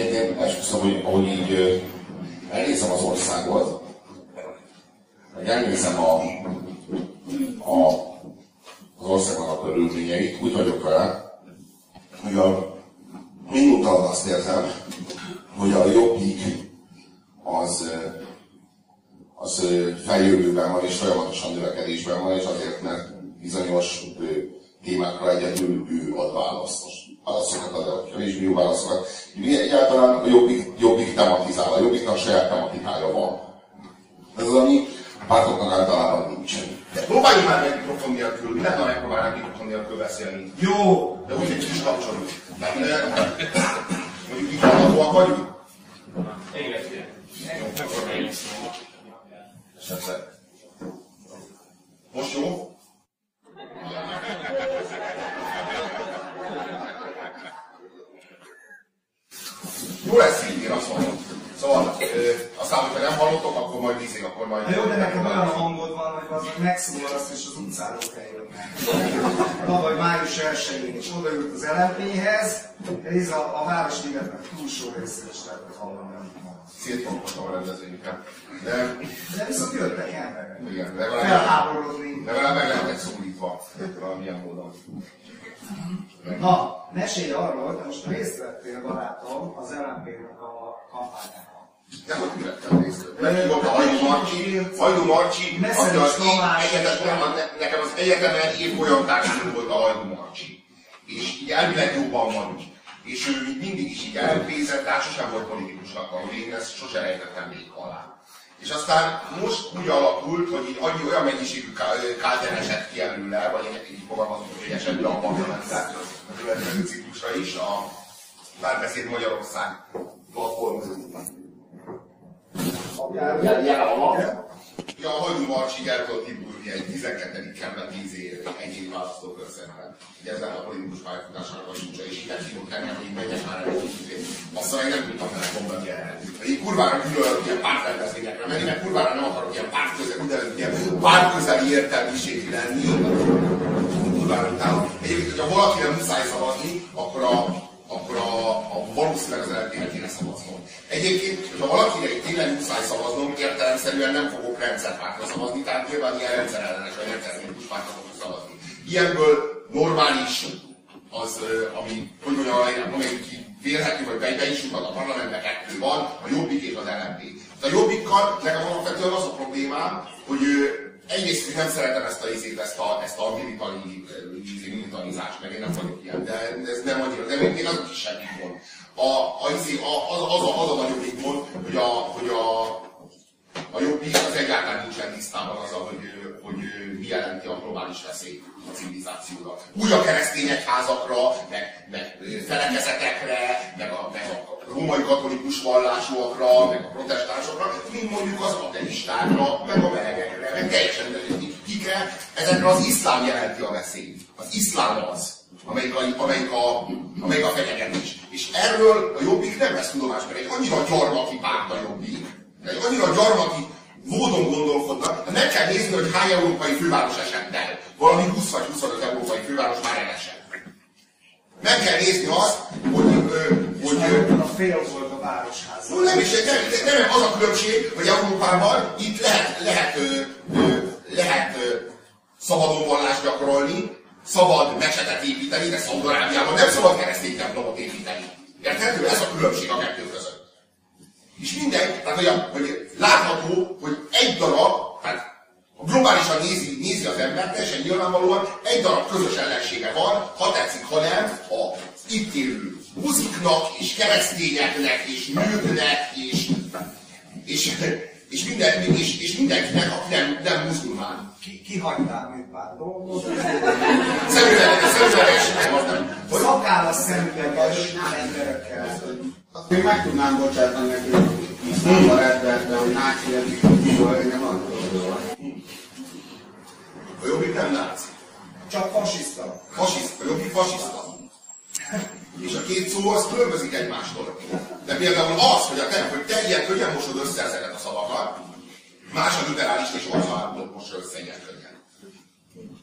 Egyébként én esküszöm, hogy ahogy így elnézem az országot, meg elnézem a, a, az országnak a körülményeit, úgy vagyok vele, hogy a minduntalan azt érzem, hogy a jobbik az, az feljövőben van és folyamatosan növekedésben van, és azért, mert bizonyos témákra egyedül ő ad választ. Most válaszokat ad, a kevésbé jó válaszokat. Egyáltalán a jobbik, jobbik tematizál, a jobbiknak saját tematikája van. Ez az, ami a pártoknak általában nincsen. De próbáljuk már meg mikrofon nélkül, mi lenne, ha megpróbálnánk mikrofon nélkül beszélni? Jó! De úgy, hogy kis kapcsolódunk. Mondjuk így hallgatóak vagyunk? Esetleg. Most jó? Jó lesz így, én azt mondom. Szóval, ö, aztán, hogyha nem hallottok, akkor majd nézzék, akkor majd... Na jó, de neked olyan hangod van, hogy az megszólalsz, és az utcáról kell jönni. Tavaly május 1-én is odaült az LMP-hez, ez a, a Városligetnek túlsó részén is lehetett hallani. Szétfogottam a rendezvényeken. De, De viszont jöttek emberek. igen, legalább, Felháborodni. legalább meg lehetett szólítva valamilyen módon. Na, mesélj arról, te most részt vettél, barátom, az LMP-nek a kampányában. De hogy vettem részt? Meghívott a Hajdu Marcsi, Hajdu Marcsi, aki az én egyetemen, nekem az egyetemen évfolyam társam volt a Hajdu Marcsi. És így elvileg jobban van. És ő mindig is így elpézett, sosem volt politikusnak, ahogy én ezt sose rejtettem még alá. És aztán most úgy alakult, hogy így annyi olyan mennyiségű ká- káder esett ki előle, vagy így fogalmazom, hogy esett be a parlamentet a következő ciklusra is, a Párbeszéd Magyarország platformozóban. Ja, a Hajdú Marcsi el tudott indulni egy 12. kerület 10 év, egy év választókörzetben. Ugye ez lenne a politikus pályafutásának a csúcsa, és így meghívott engem, hogy megyek már el. Azt mondja, nem tudtam vele mondani erre. Én kurvára gyűlölök ilyen pártrendezvényekre menni, mert kurvára nem akarok ilyen pártközeli, ilyen pártközeli értelmiségű lenni. Kurvára utálom. Egyébként, hogyha valaki nem muszáj szavazni, akkor a, akkor a, a valószínűleg az LNP-re kéne szavaznom. Egyébként, hogyha valakire tényleg muszáj szavaznom, értelemszerűen nem fogok rendszerpártra szavazni, tehát nyilván ilyen rendszerellenes vagy rendszerkritikus pártra fogok szavazni. Ilyenből normális az, ami, hogy mondjam, amelyik így vélhető, vagy be, is jutott a parlamentbe kettő van, a Jobbik és az LNP. A Jobbikkal nekem alapvetően az a problémám, hogy egyrészt hogy nem szeretem ezt a izét, ezt a, ezt a militari, militarizást, meg én nem vagyok ilyen, de ez nem annyira, de még azok is semmi gond. A, a, izé, a, az, a, az a nagyobb gond, hogy a, hogy a, a jobbik az egyáltalán nincsen tisztában azzal, hogy, hogy mi jelenti a globális veszélyt a civilizációra. Úgy a keresztény egyházakra, meg, meg felekezetekre, meg a, meg a római katolikus vallásúakra, meg a protestánsokra, mint mondjuk az ateistákra, meg a melegekre, meg teljesen kikre. Ezekre az iszlám jelenti a veszélyt. Az iszlám az, amelyik a, amelyik a, amelyik a fenyegetés. És erről a jobbik nem vesz tudomást, mert egy annyira gyarmati párt a jobbik, egy annyira gyarmati módon gondolkodnak, de meg kell nézni, hogy hány európai főváros esett el. Valami 20 vagy 25 európai főváros már elesett. Meg kell nézni azt, hogy, ö, hogy ö, a fél volt a városház. No, nem is, nem, nem, nem, az a különbség, hogy Európában itt lehet, lehet, ö, ö, lehet ö, szabadon vallást gyakorolni, szabad mesetet építeni, de Szaudarábiában nem szabad keresztény templomot építeni. Érthető? Ez a különbség a kettő között. És minden, tehát hogy, a, hogy látható, hogy egy darab, tehát globálisan nézi, nézi az ember, teljesen nyilvánvalóan egy darab közös ellensége van, ha tetszik, ha nem, az itt élő muziknak, és keresztényeknek, és nőknek, és, és, és, minden, és, és mindenkinek, aki nem, nem muzulmán. Ki, kihagytál még pár dolgot. Szemüveges, szemüveges, nem, az nem. Hogy, Szakállas szemüveges emberekkel. Még meg tudnám bocsátani neki, hogy iszlámba rendben, hogy náci hogy nem arról a jobbik nem náci. Csak fasiszta. Fasiszta, a jobbik fasiszta. És a két szó az különbözik egymástól. De például az, hogy, a te, hogy te ilyen könnyen mosod össze ezeket a szavakat, más a liberális és orszalállamot mossa össze ilyen könnyen.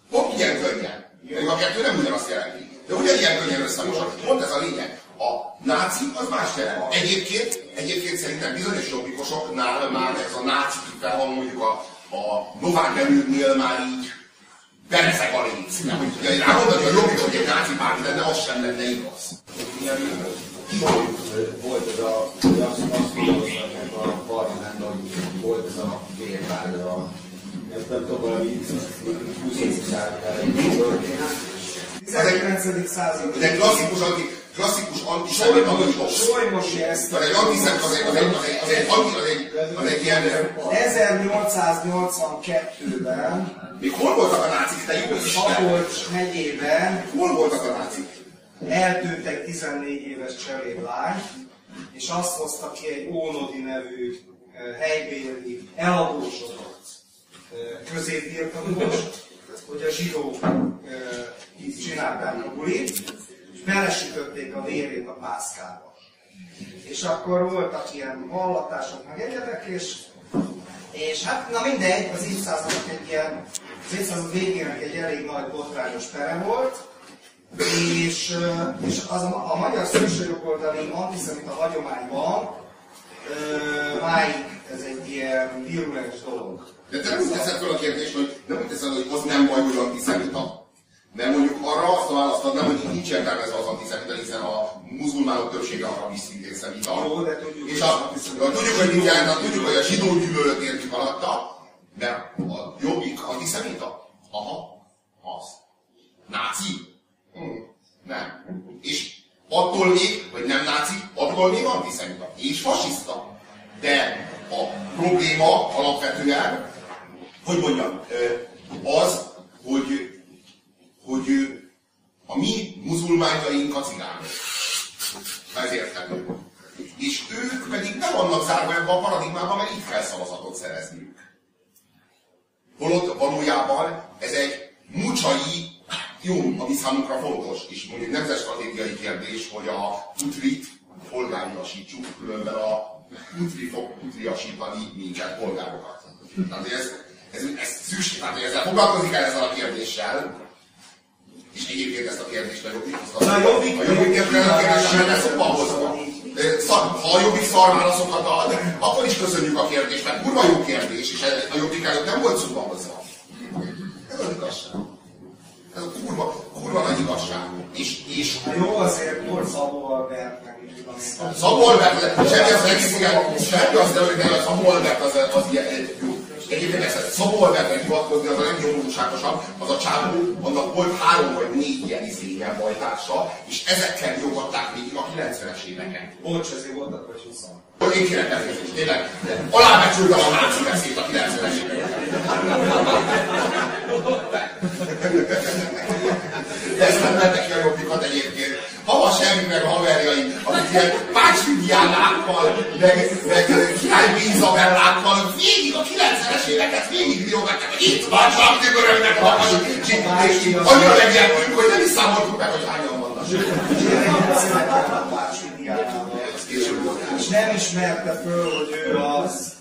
Pont ilyen könnyen. Még a kettő nem ugyanazt jelenti. De ugyanilyen könnyen összemosod. Pont ez a lényeg. A náci az más jelent. Egyébként, egyébként szerintem bizonyos jobbikosoknál már ez a náci kifel, mondjuk a, a Novák belülnél már így berezek a léc. Nem, hogy ugye rámondani a jobbik, hogy egy náci párt lenne, az sem lenne igaz. Volt ez a, azt, azt mondozták a parlamentben, hogy volt ez a vérvár, a ez nem tudom, valami 20. század történet. 19. század. Ez egy klasszikus, anti, klasszikus antisemita mítosz. Solymosi ezt. Tehát egy antiszemita, az egy, az egy, az egy, az egy, az egy, az egy ilyen... 1882-ben Még hol voltak a nácik, te jó Isten? Szabolcs megyében Hol voltak a nácik? eltűnt egy 14 éves cseréplány, és azt hozta ki egy Ónodi nevű eh, helybéli eladósodott eh, középbirtokos, hogy a zsidók eh, csinálták a bulit, belesütötték a vérét a pászkába. És akkor voltak ilyen vallatások, meg egyebek, és, és hát, na mindegy, az évszázadnak egy ilyen, az évszázad végének egy elég nagy botrányos pere volt, és, és az a, a magyar szélsőjobboldali antiszemita hagyományban ö, máig ez egy ilyen virulens dolog. De te nem teszed fel a kérdést, hogy nem úgy teszed, hogy az nem baj, hogy antiszemita. Mert mondjuk arra azt a választ adnám, hogy itt nincs értelmezve az antiszemita, hiszen a muzulmánok többsége arra is szintén szemita. Jó, de tudjuk, És a, antiszemita. tudjuk, hogy jelent, tudjuk, hogy a zsidó gyűlölet értjük alatta, de a jobbik antiszemita? Aha, az. Náci? Hm, nem. És attól még, hogy nem náci, attól még antiszemita. És fasiszta. De a probléma alapvetően, hogy mondjam, az, hogy, hogy a mi muzulmánjaink a cigányok. Ez érthető. És ők pedig nem vannak zárva ebbe a paradigmába, mert itt kell szavazatot szerezniük. Holott valójában ez egy mucsai jó, ami számunkra fontos, és mondjuk nemzetstratégiai kérdés, hogy a putrit polgáriasítsuk, különben a putri fog putriasítani minket, polgárokat. Tehát ez, ez, ez szükség, hogy ezzel foglalkozik el ezzel a kérdéssel, és egyébként ezt a kérdést a jobbik hozta. A Jobbik- a jobbik kérdéssel a kérdéssel nem szokva hozva. Szar, ha a jobbik szar válaszokat ad, akkor is köszönjük a kérdést, mert kurva jó kérdés, és a jobbik előtt nem volt szóba hozva. Ez az igazság. Ez a kurva, kurva nagy igazság. És, és Na jó, azért volt Szabó Albert. Szabó Albert, semmi az egész igen, semmi az nem, hogy a Szabó Albert az, az ilyen. Egyébként ezt Szabó Albertre hivatkozni az a legnyomorúságosabb, az a csávó, annak volt három vagy négy ilyen izélyen bajtársa, és ezekkel jogatták végig a 90-es éveken. Bocs, ezért voltak vagy 20. Hogy én kérek elnézést, tényleg. Alábecsültem a náci beszéd a 90-es éveken. De ezt nem mentek ki a jobbikat egyébként. Havas Emi meg a haverjai, akik ilyen Pács Vidiánákkal, meg, meg Király Izabellákkal végig a 90-es éveket végig riogatták, hogy itt van Zsabdi Görögnek a és annyira megjelentünk, hogy nem is számoltuk meg, hogy hányan vannak. És nem ismerte föl, hogy ő az.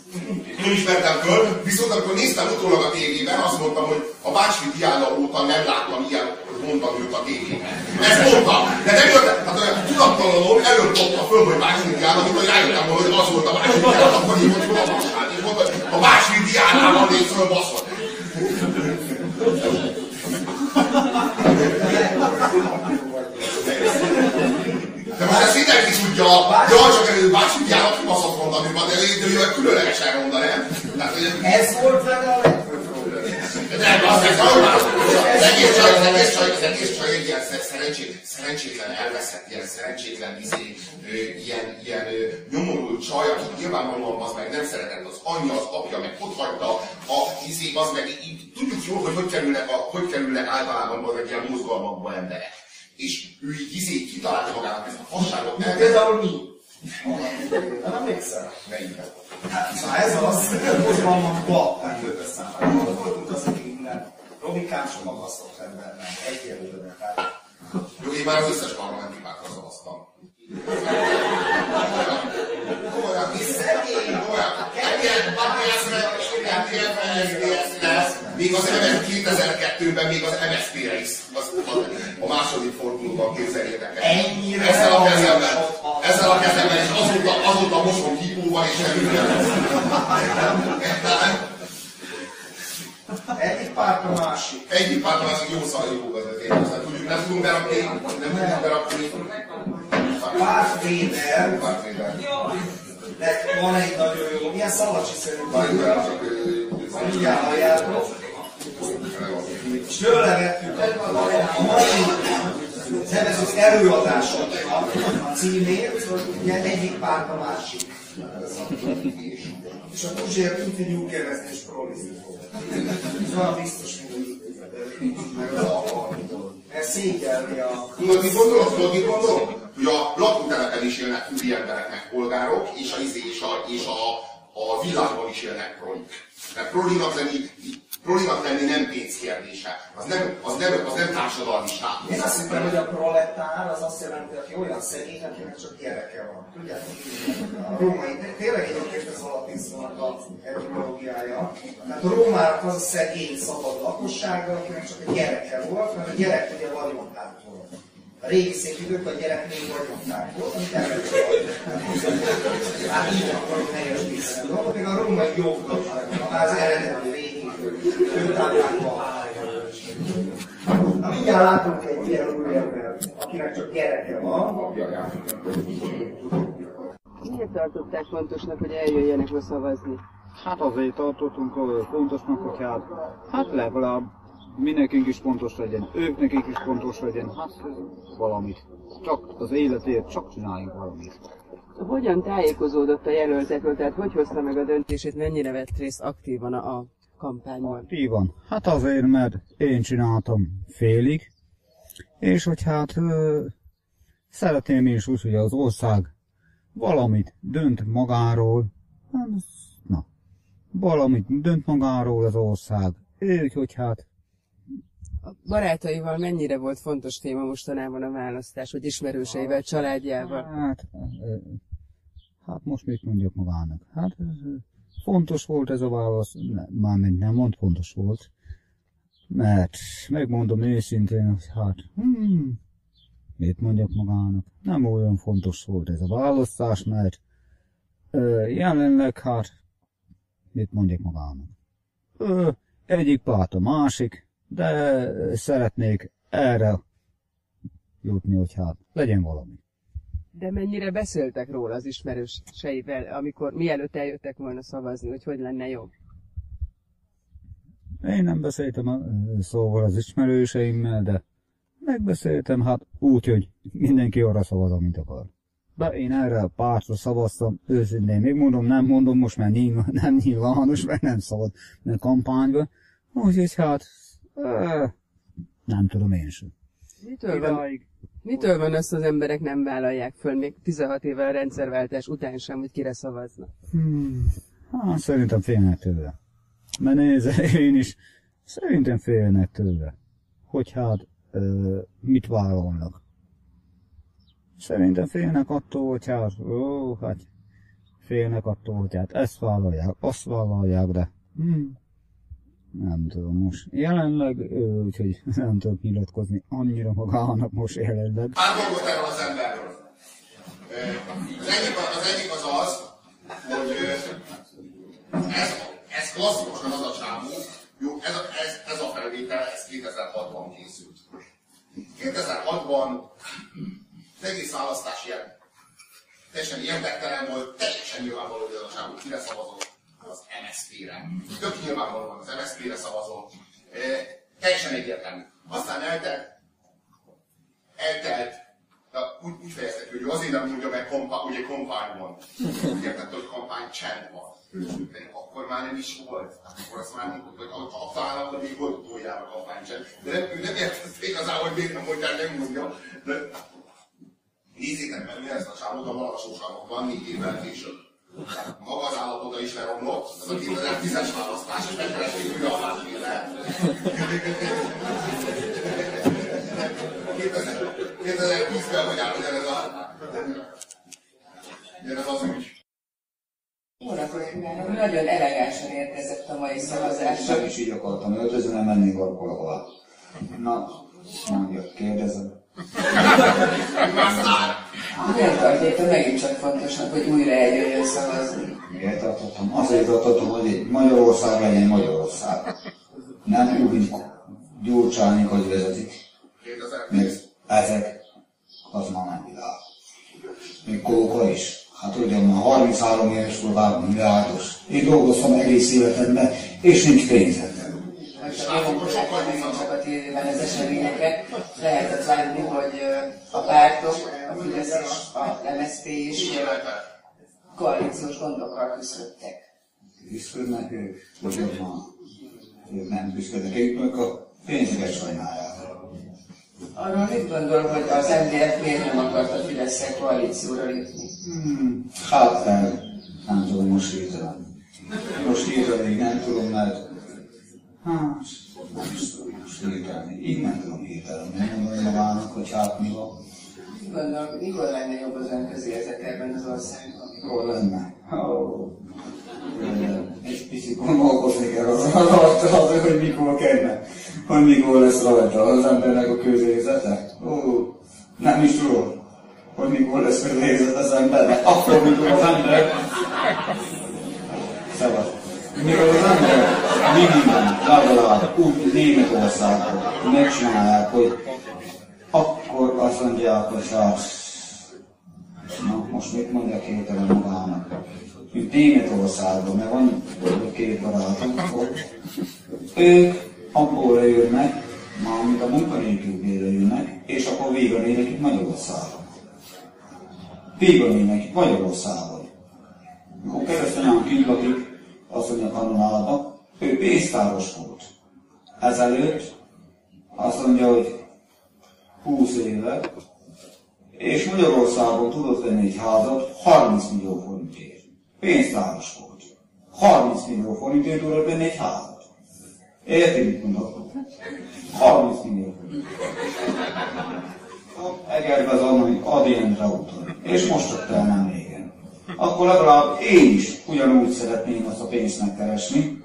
Nem ismertem föl, viszont amikor néztem utólag a tévében, azt mondtam, hogy a Bácsfi Diana óta nem láttam ilyen mondtam őt a tévében. Ezt mondtam, de nem jött, hát olyan tudattalanul előbb dobta föl, hogy Bácsfi Diana, amikor rájöttem hogy az volt a Bácsfi Diana, akkor így mondtam a Bácsát, és mondta, a Bácsfi Diánával néz föl, baszol. De most ezt mindenki tudja, jaj, csak előbb Bácsfi Diana kibaszott mondani, de ő különlegesen ronda, nem? Tehát, hogy Ez volt vele a. nem, az ez normális. Az egész csaj, az egész csaj, az egész csaj egy ilyen szer- szerencsét, szerencsétlen elveszett, ilyen szerencsétlen izé, ilyen, ilyen nyomorult csaj, akit nyilvánvalóan az meg nem szeretett az anyja, az apja, meg ott hagyta a izé, az meg így, tudjuk jól, hogy hogy kerülnek, a, hogy kerülnek általában az egy ilyen mozgalmakba emberek. És ő így izé kitalálta magának ezt a fasságot, Például mi? Nem emlékszel? melyikben? Hát, na ez az, hogy van a bal, nem jött eszembe. Voltunk az, akik minden. Robikám sem magasztott embernek, egyelőre. Tehát Jó, én már az összes parlamenti pártra szavaztam. Komolyan, mi szegény, komolyan. Még az MS 2002-ben még az MSZP-re is, az, az a második fordulóban képzeljétek el. Ennyire ezzel a kezemben, ezzel a kezemben, és azóta, azóta mosom hipóval, és Egyik párt a másik. Egyik párton az jó szajó vezetés, aztán tudjuk, nem tudunk berakni, nem tudunk berakni. Pártvéder, Pártvéder. de van egy nagyon jó, milyen szalacsi Pártvéder, szerint csak ő- mindjárt halljátok. És tőle vettük a, a mai nevezük előadásoknak a címét, ugye egyik párt a másik. És a Puzsér Continue kereszni és prolizni fog. Ez van biztos, hogy meg az alkalmitól. Mert szégyelni a... Tudod, mit gondolok? Tudod, mit gondolok? Hogy a lakótelepen is élnek úri emberek, meg polgárok, és a, izé- és a, és a, a világban is élnek prolik. Mert prolinak lenni, prolinak lenni nem pénz kérdése. Az nem, az nem, az nem társadalmi Én státusz. azt hittem, hogy a proletár az azt jelenti, hogy olyan szegény, akinek csak gyereke van. Tudjátok, a római, tényleg egyébként ez alapítszonak a etimológiája. Tehát a rómának az a szegény szabad lakossága, akinek csak a gyereke volt, mert a gyerek ugye vagyontár volt. A régi szép időkben a gyerek még vagyontár volt, amit el lehet Hát így akarok helyes a dolgot, még a római jognak, az eredeti Na mindjárt látunk egy ilyen úriembert, akinek csak gyereke van. Miért tartották fontosnak, hogy eljöjjenek ma szavazni? Hát azért tartottunk fontosnak, hogy hát, hát legalább mi nekünk is fontos legyen, ők nekik is fontos legyen, hát valamit. Csak az életért, csak csináljunk valamit. Hogyan tájékozódott a jelöltekről, tehát hogy hozta meg a döntését, mennyire vett részt aktívan a kampányban? Így van. Hát azért, mert én csináltam félig, és hogy hát ö, szeretném én is úgy, hogy az ország valamit dönt magáról, hát, na, valamit dönt magáról az ország, úgyhogy hát A barátaival mennyire volt fontos téma mostanában a választás, vagy ismerőseivel, családjával? Hát, hát most mit mondjak magának? Hát fontos volt ez a válasz, mármint nem mond fontos volt, mert megmondom őszintén, hogy hát, hmm, mit mondjak magának? Nem olyan fontos volt ez a választás, mert ö, jelenleg hát, mit mondjak magának? Ö, egyik párt a másik, de szeretnék erre jutni, hogy hát legyen valami. De mennyire beszéltek róla az ismerőseivel, amikor mielőtt eljöttek volna szavazni, hogy hogy lenne jobb? Én nem beszéltem a, szóval az ismerőseimmel, de megbeszéltem, hát úgy, hogy mindenki arra szavaz, amit akar. De én erre a pártra szavaztam, őszintén még mondom, nem mondom most, mert nyilván, nem nyilvános, mert nem szabad, mert kampányban. Úgyhogy hát, nem tudom én sem. Mitől van, mitől van az, az emberek nem vállalják föl még 16 évvel a rendszerváltás után sem, hogy kire szavaznak? Hmm. Hát, szerintem félnek tőle. Mert nézze, én is szerintem félnek tőle. Hogy hát, ö, mit vállalnak. Szerintem félnek attól, hogy hát, ó, hát, félnek attól, hogy hát ezt vállalják, azt vállalják, de hmm, nem tudom most. Jelenleg, ö, úgyhogy nem tudok nyilatkozni annyira magának most jelenleg. Pár dolgot erről az emberről. Az egyik az, egyik az, az hogy ez, ez klasszikusan az a csávó, jó, ez, ez, ez a felvétel, ez 2006-ban készült. 2006-ban az egész választás ilyen teljesen érdektelen volt, teljesen nyilvánvaló, hogy ez a csávó kire szavazott, az MSZP-re. Tök nyilvánvalóan az MSZP-re szavazott. E, teljesen egyértelmű. Aztán eltelt, eltelt, de úgy, úgy fejezte ki, hogy azért nem mondja meg, kompa, ugye kampány van. Úgy értette, hogy kampány csend van. De akkor már nem is volt. Hát akkor azt már mondtuk, hogy a- a- talán akkor még volt utoljára kampány csend. De nem, ő nem értette igazából, hogy miért nem mondják, nem mondja. De Nézzétek meg, mi ezt a csávót a Malasóságokban négy évvel később. Maga az állapota is leromlott, ez a 2010-es választás, és megkeresték újra a hátféle. 2010-ben vagy áll ugyanez a... Ugyanez az ügy. Kívánok! Nagyon elegánsan érkezett a mai szavazásra. Én is így akartam öltözni, mert mennék valahol. Na, Mondja, kérdezem. Miért tartotta megint csak fontosnak, hogy újra eljöjjön szavazni? Miért tartottam? Azért tartottam, hogy egy Magyarország legyen Magyarország. Nem úgy, mint Gyurcsány, hogy vezetik. 2000 Még ezek, az már nem világ. Még Kóka is. Hát ugye már 33 éves voltál, milliárdos. Én dolgoztam egész életemben, és nincs pénzem. Megint csak a tévében az eseményeket lehetett látni, hogy a pártok, a Fidesz és a MSZP is koalíciós gondokkal küzdöttek. Küzdködnek ők, hogy már ők nem küzdködnek, ők meg a pénzeket sajnálják. Arról mit gondol, hogy az MDF miért nem akart a fidesz koalícióra lépni? Hmm, hát nem, nem tudom most hirtelen. Most hirtelen még nem tudom, mert hát nem is hirtelen. Így nem tudom mondom magának, hogy hát mi van. Gondol, mikor lenne az ebben az országban? Mikor lenne? Ó, egy picit gondolkozni kell hogy mikor lesz rajta az embernek a nem is tudom, hogy mikor lesz közérzet az embernek, akkor, mikor az ember Szabad. Mikor az ember minimum, legalább úgy Németországban megcsinálják, hogy akkor azt mondják, hogy hát, na most mit mondjak hirtelen magának, mint Németországban, mert van két barátunk ott, ők abból jönnek, mármint a munkanélkülbére jönnek, és akkor véganének itt Magyarországon. Véganének itt Magyarországon. Amikor keresztényen kilakik, azt mondja kanonába, ő pénztáros volt. Ezelőtt azt mondja, hogy 20 éve, és Magyarországon tudott venni egy házat 30 millió forintért. Pénztáros volt. 30 millió forintért tudott venni egy házat. Érti, mit mondok? 30 millió forint. Egerbe az annyi Adientre úton. És most ott el nem régen. Akkor legalább én is ugyanúgy szeretném azt a pénzt megkeresni,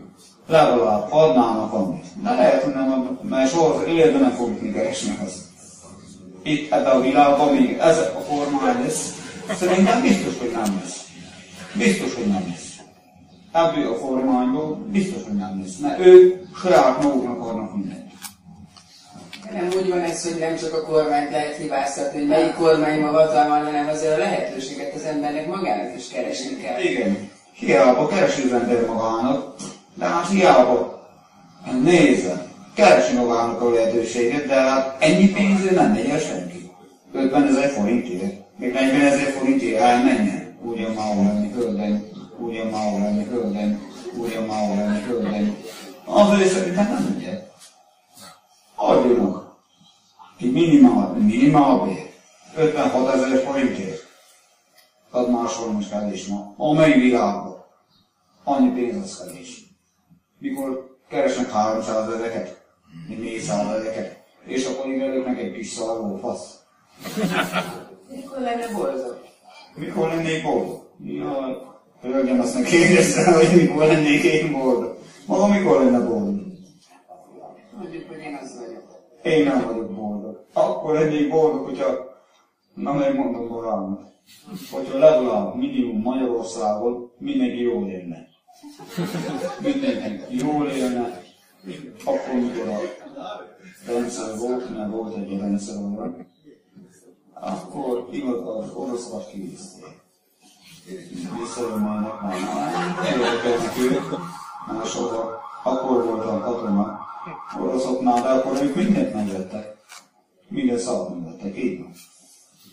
legalább adnának annyit. De lehet, hogy nem, mert soha életben nem fogjuk mi keresni azt. Itt ebben a világban még ez a formája lesz, szerintem biztos, hogy nem lesz. Biztos, hogy nem lesz. Ebből a formányból biztos, hogy nem lesz, mert ők saját maguknak adnak mindent. Nem úgy van ez, hogy nem csak a kormányt lehet hibáztatni, hogy melyik kormány ma hatalman, hanem azért a lehetőséget az embernek magának is keresni kell. Igen, hiába keresi az ember magának, de hát hiába nézze, keresi magának a lehetőséget, de hát ennyi pénzért nem megy el senki. 50 ezer forintért, még 40 ezer forintért elmenjen. Ugyan már lenni, hölgyeim, ugyan már lenni, hölgyeim, ugyan már lenni, hölgyeim. Azért szerintem nem ugye. Adjanak ki minimál, minimál bér, 56 ezer forintért. Az máshol most kevés ma. Amely világban. Annyi pénz az kevés. Mikor keresnek 300 ezeket, 400 ezeket, és akkor így előknek egy kis szarvó fasz. Mikor lenne boldog? Mikor lennék boldog? Jaj, hölgyem azt ne kérdezte, hogy mikor lennék én boldog. Maga mikor lenne boldog? Mondjuk, hogy én az vagyok. Én nem vagyok boldog. Akkor lennék boldog, hogyha, na megmondom magának, hogyha legalább minimum Magyarországon mindenki jól élne. Mindenki jól élne, akkor mikor a rendszer volt, mert volt egy rendszer arra, akkor igaz az oroszokat kiviszték. Visszajönnek már, nem érdekelnek ők, máshova, akkor voltam katona, oroszoknál, de akkor ők mindent megvettek. Minden szart megvettek, így van.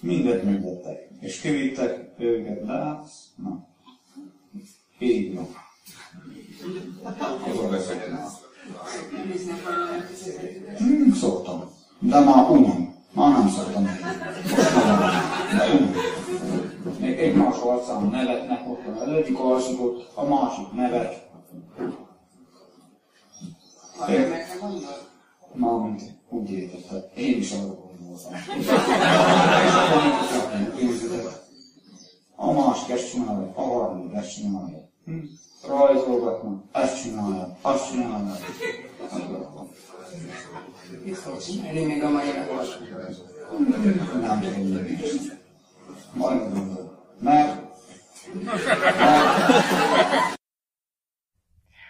Mindent megvettek. És kivittek őket, látsz? Na. Így van. Akkor fizetőket. Hmm, szoktam. De már unom. Már nem szoktam. De unom. Még egymás arcán nevetnek ott, az egyik alszott, a másik nevet. Nem gondol? Mármint értette. Én is arra gondoltam. A másik ezt csinálja, a harmadik ezt csinálja. Hm? Rajzolgatnak, ezt csinálja, azt csinálja. Elég még a mai. Nem tudom. Majd mondom. Mert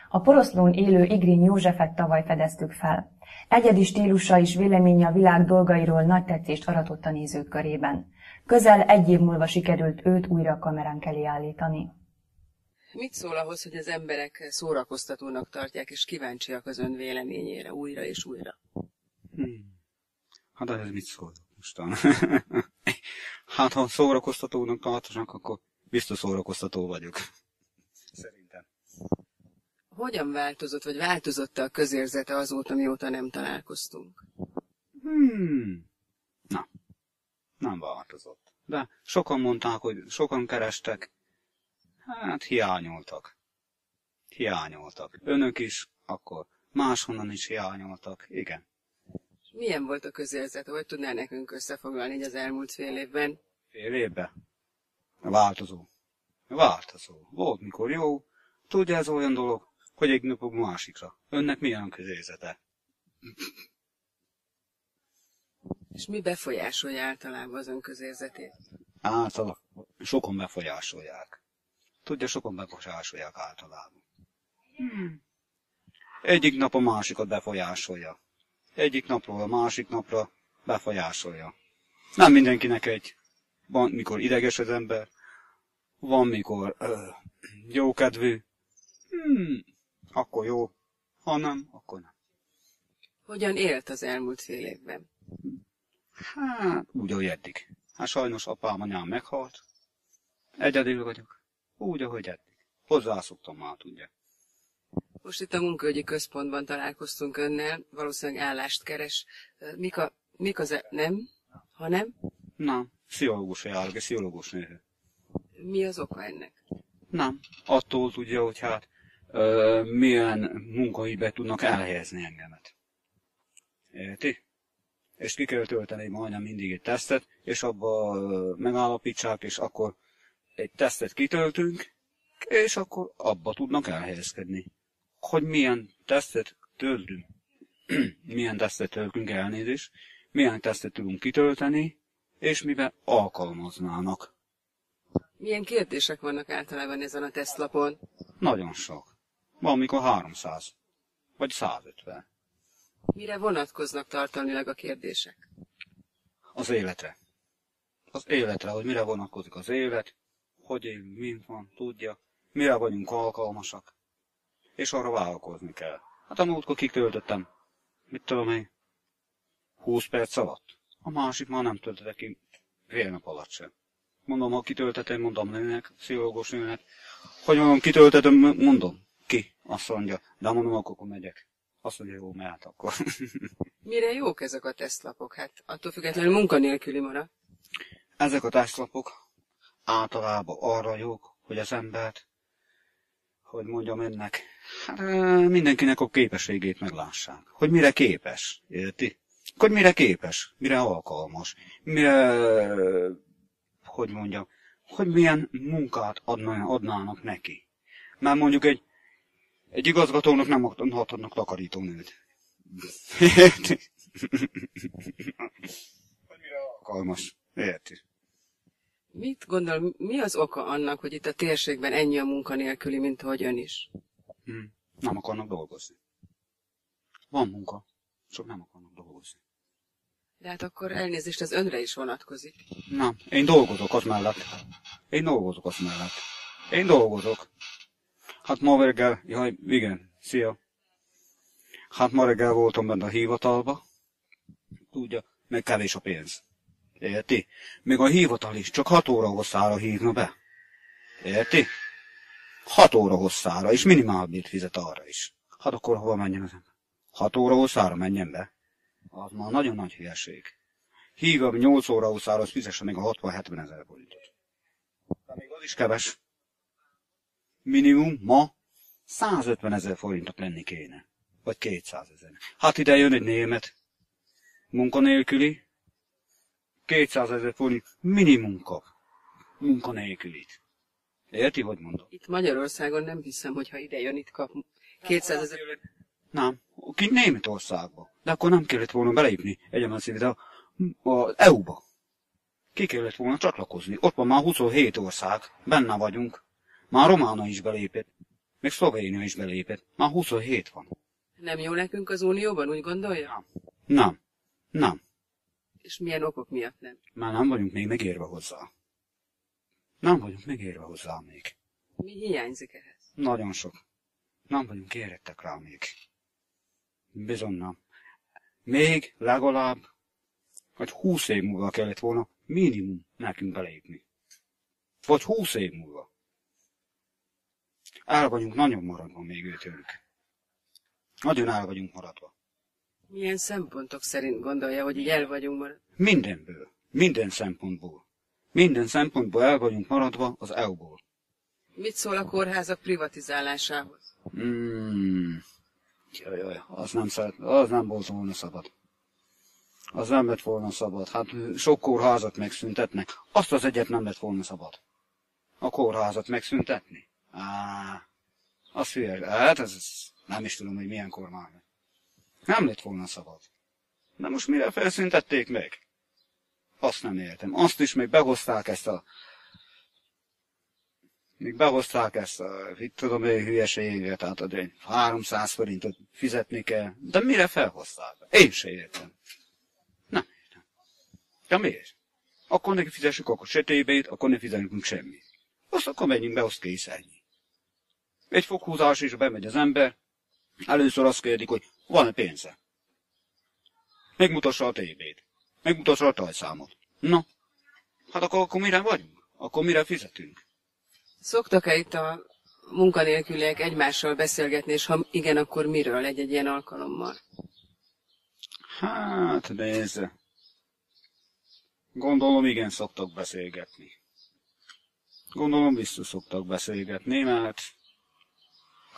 A poroszlón élő Igrény Józsefet tavaly fedeztük fel. Egyedi stílusa és véleménye a világ dolgairól nagy tetszést aratott a nézők körében. Közel egy év múlva sikerült őt újra a kameránk elé állítani. Mit szól ahhoz, hogy az emberek szórakoztatónak tartják, és kíváncsiak az ön véleményére újra és újra? Hát ehhez mit szólok mostan? hát ha szórakoztatónak tartanak, akkor biztos szórakoztató vagyok. Hogyan változott, vagy változott a közérzete azóta, mióta nem találkoztunk? Hmm. Na, nem változott. De sokan mondták, hogy sokan kerestek. Hát hiányoltak. Hiányoltak. Önök is, akkor máshonnan is hiányoltak. Igen. Milyen volt a közérzete? Hogy tudná nekünk összefoglalni így az elmúlt fél évben? Fél évbe. Változó. Változó. Volt mikor jó. Tudja, ez olyan dolog, hogy egy napok másikra. Önnek milyen közérzete? És mi befolyásolja általában az ön közérzetét? Általában sokan befolyásolják. Tudja, sokan befolyásolják általában. Hmm. Egyik nap a másikat befolyásolja. Egyik napról a másik napra befolyásolja. Nem mindenkinek egy. Van, mikor ideges az ember, van, mikor ö, jókedvű. Hmm. Akkor jó, ha nem, akkor nem. Hogyan élt az elmúlt fél évben? Hát, úgy, ahogy eddig. Hát sajnos apám anyám meghalt. Egyedül vagyok. Úgy, ahogy eddig. Hozzászoktam már, tudja. Most itt a munkaügyi központban találkoztunk önnel, valószínűleg állást keres. Mik a, mik az, e- nem? Ha nem? Nem, pszichológus járok, pszichológus nő. Mi az oka ennek? Nem, attól tudja, hogy hát ö, milyen munkahelybe tudnak elhelyezni engemet. Érti? És ki kell tölteni majdnem mindig egy tesztet, és abba megállapítsák, és akkor egy tesztet kitöltünk, és akkor abba tudnak elhelyezkedni. Hogy milyen tesztet töltünk, milyen tesztet töltünk elnézést, milyen tesztet tudunk kitölteni, és miben alkalmaznának. Milyen kérdések vannak általában ezen a tesztlapon? Nagyon sok. Van, mikor 300. Vagy 150. Mire vonatkoznak tartalmilag a kérdések? Az életre. Az életre, hogy mire vonatkozik az élet, hogy élünk, mint van, tudja, mire vagyunk alkalmasak. És arra vállalkozni kell. Hát a múltkor kitöltöttem, mit tudom én, 20 perc alatt. A másik már nem töltötte ki fél nap alatt sem. Mondom, ha kitöltetem, mondom nőnek, pszichológus nőnek, hogy mondom, kitöltetem, mondom? Azt mondja, de mondom, akkor megyek. Azt mondja, jó, mehet akkor. Mire jók ezek a tesztlapok? Hát attól függetlenül munkanélküli marad. Ezek a testlapok általában arra jók, hogy az embert, hogy mondjam önnek, hát mindenkinek a képességét meglássák. Hogy mire képes, érti? Hogy mire képes, mire alkalmas, mire, hogy mondjam, hogy milyen munkát adna, adnának neki. Mert mondjuk egy, egy igazgatónak nem adhatnak takarítónőt. Érti? Alkalmas, érti? Mit gondol, mi az oka annak, hogy itt a térségben ennyi a munkanélküli, mint ahogy ön is? Hm. Nem akarnak dolgozni. Van munka, csak nem akarnak dolgozni. De hát akkor elnézést az önre is vonatkozik. Nem, én dolgozok az mellett. Én dolgozok az mellett. Én dolgozok. Hát ma reggel, jaj, igen, szia. Hát ma reggel voltam benne a hivatalba. Tudja, meg kevés a pénz. Érti? Még a hivatal is csak 6 óra hosszára hívna be. Érti? 6 óra hosszára, és minimálbért fizet arra is. Hát akkor hova menjen az? 6 óra hosszára menjen be. Az már nagyon nagy hülyeség. Hívja 8 óra hosszára, az fizesse még a 60-70 ezer forintot. De még az is keves. Minimum ma 150 ezer forintot lenni kéne. Vagy 200 ezer. Hát ide jön egy német, munkanélküli, 200 ezer forint minimum kap. Munkanélkülit. Érti, hogy mondom? Itt Magyarországon nem hiszem, hogy ha ide jön, itt kap 200 ezer... Nem. Kint Németországba. De akkor nem kellett volna belépni egyemen a, az EU-ba. Ki kellett volna csatlakozni. Ott van már 27 ország. Benne vagyunk. Már Romána is belépett. Még Szlovénia is belépett. Már 27 van. Nem jó nekünk az Unióban, úgy gondolja? Nem. Nem. És milyen okok miatt nem? Már nem vagyunk még megérve hozzá. Nem vagyunk megérve hozzá még. Mi hiányzik ehhez? Nagyon sok. Nem vagyunk érettek rá még. Bizony nem. Még legalább, vagy húsz év múlva kellett volna minimum nekünk belépni. Vagy húsz év múlva. El vagyunk nagyon maradva még őtőlük. Nagyon el vagyunk maradva. Milyen szempontok szerint gondolja, hogy így el vagyunk maradva? Mindenből. Minden szempontból. Minden szempontból el vagyunk maradva az EU-ból. Mit szól a kórházak privatizálásához? Hmm. Jaj, jaj, az nem, szeret, az nem volt volna szabad. Az nem lett volna szabad. Hát sok kórházat megszüntetnek. Azt az egyet nem lett volna szabad. A kórházat megszüntetni. Á, az hülye. Hát ez, ez nem is tudom, hogy milyen kormány. Nem lett volna szabad. De most mire felszüntették meg? Azt nem értem. Azt is még behozták ezt a... Még behozták ezt a, itt tudom, hogy hülyeséget, tehát a 300 forintot fizetni kell. De mire felhozták? Én se értem. Nem értem. De miért? Akkor neki fizessük akkor sötétbét, akkor ne fizetünk semmit. Azt akkor menjünk be, azt kész ennyi. Egy foghúzás is bemegy az ember, először azt kérdik, hogy van-e pénze. Megmutassa a tévét. Megmutassa a tajszámot. Na, hát akkor, akkor mire vagyunk? Akkor mire fizetünk? Szoktak-e itt a munkanélküliek egymással beszélgetni, és ha igen, akkor miről egy-egy ilyen alkalommal? Hát, nézze. Gondolom, igen, szoktak beszélgetni. Gondolom, biztos szoktak beszélgetni, mert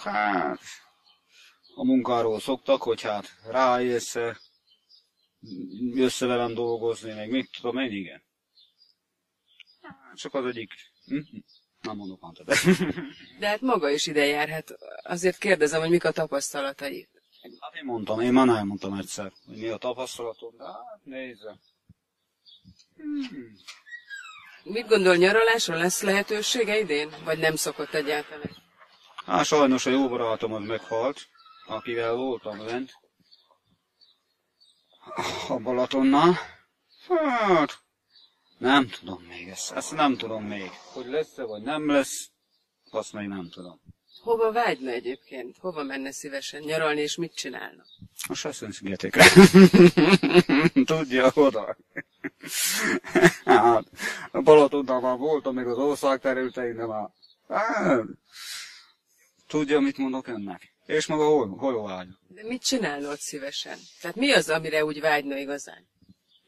hát a munkáról szoktak, hogy hát rájössz, össze velem dolgozni, meg mit tudom én, igen. Csak az egyik. Hm? Nem mondok már többet. De hát maga is ide járhat. Azért kérdezem, hogy mik a tapasztalatai. Hát én mondtam, én már nem mondtam egyszer, hogy mi a tapasztalatom, de hát nézze. Hmm. Mit gondol, nyaralásra lesz lehetősége idén? Vagy nem szokott egyáltalán? Hát sajnos a jó barátom az meghalt, akivel voltam lent. A Balatonnal. Hát, nem tudom még ezt, ezt nem tudom még. Hogy lesz-e vagy nem lesz, azt még nem tudom. Hova vágyna egyébként? Hova menne szívesen nyaralni, és mit csinálna? A Sasszony szigetekre. Tudja, oda. hát, a Balatonnal már voltam, még az ország területein, de már... Hát, tudja, mit mondok önnek? És maga hol, hol vágy? De mit csinálna ott szívesen? Tehát mi az, amire úgy vágyna igazán?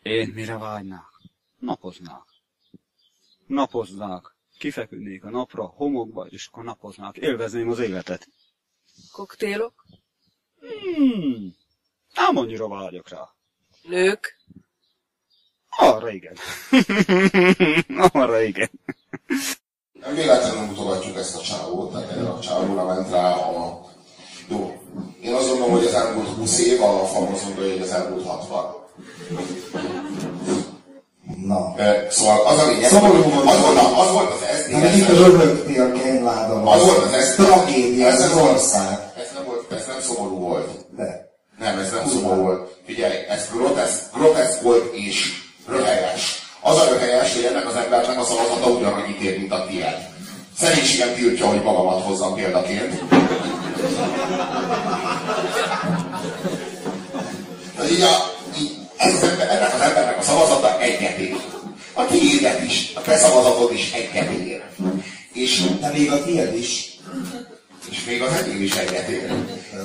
Én mire vágynák? Napoznák. Napoznák. Kifeküdnék a napra, homokba, és akkor napoznák. Élvezném az életet. Koktélok? Hmm. Nem annyira vágyok rá. Nők? Arra igen. Arra igen. Nem véletlenül mutogatjuk ezt a csávót, tehát erre a csávóra ment rá a... Jó. Én azt gondolom, hogy az elmúlt 20 év a FAM azt gondolja, hogy az elmúlt 60. Na. Szóval az a lényeg, Szomorú volt. az volt, az volt az Hát itt SZDSZ. röhögtél kényládon. Az volt az SZDSZ. Tragédia, Ez az nem ország. Ez nem volt, ez nem szomorú volt. De. Nem, ez nem szomorú volt. Figyelj, ez groteszk, groteszk volt és röhelyes. Az a röhelyes, hogy ennek az embernek a szavazata ugyanannyit ér, mint a tiéd. Szerénységem tiltja, hogy magamat hozzam példaként. Tehát így a, így ez ennek az embernek a szavazata egyet ér. A tiédet is, a te szavazatod is egyet ér. És De még a tiéd is. és még az enyém is egyet ér.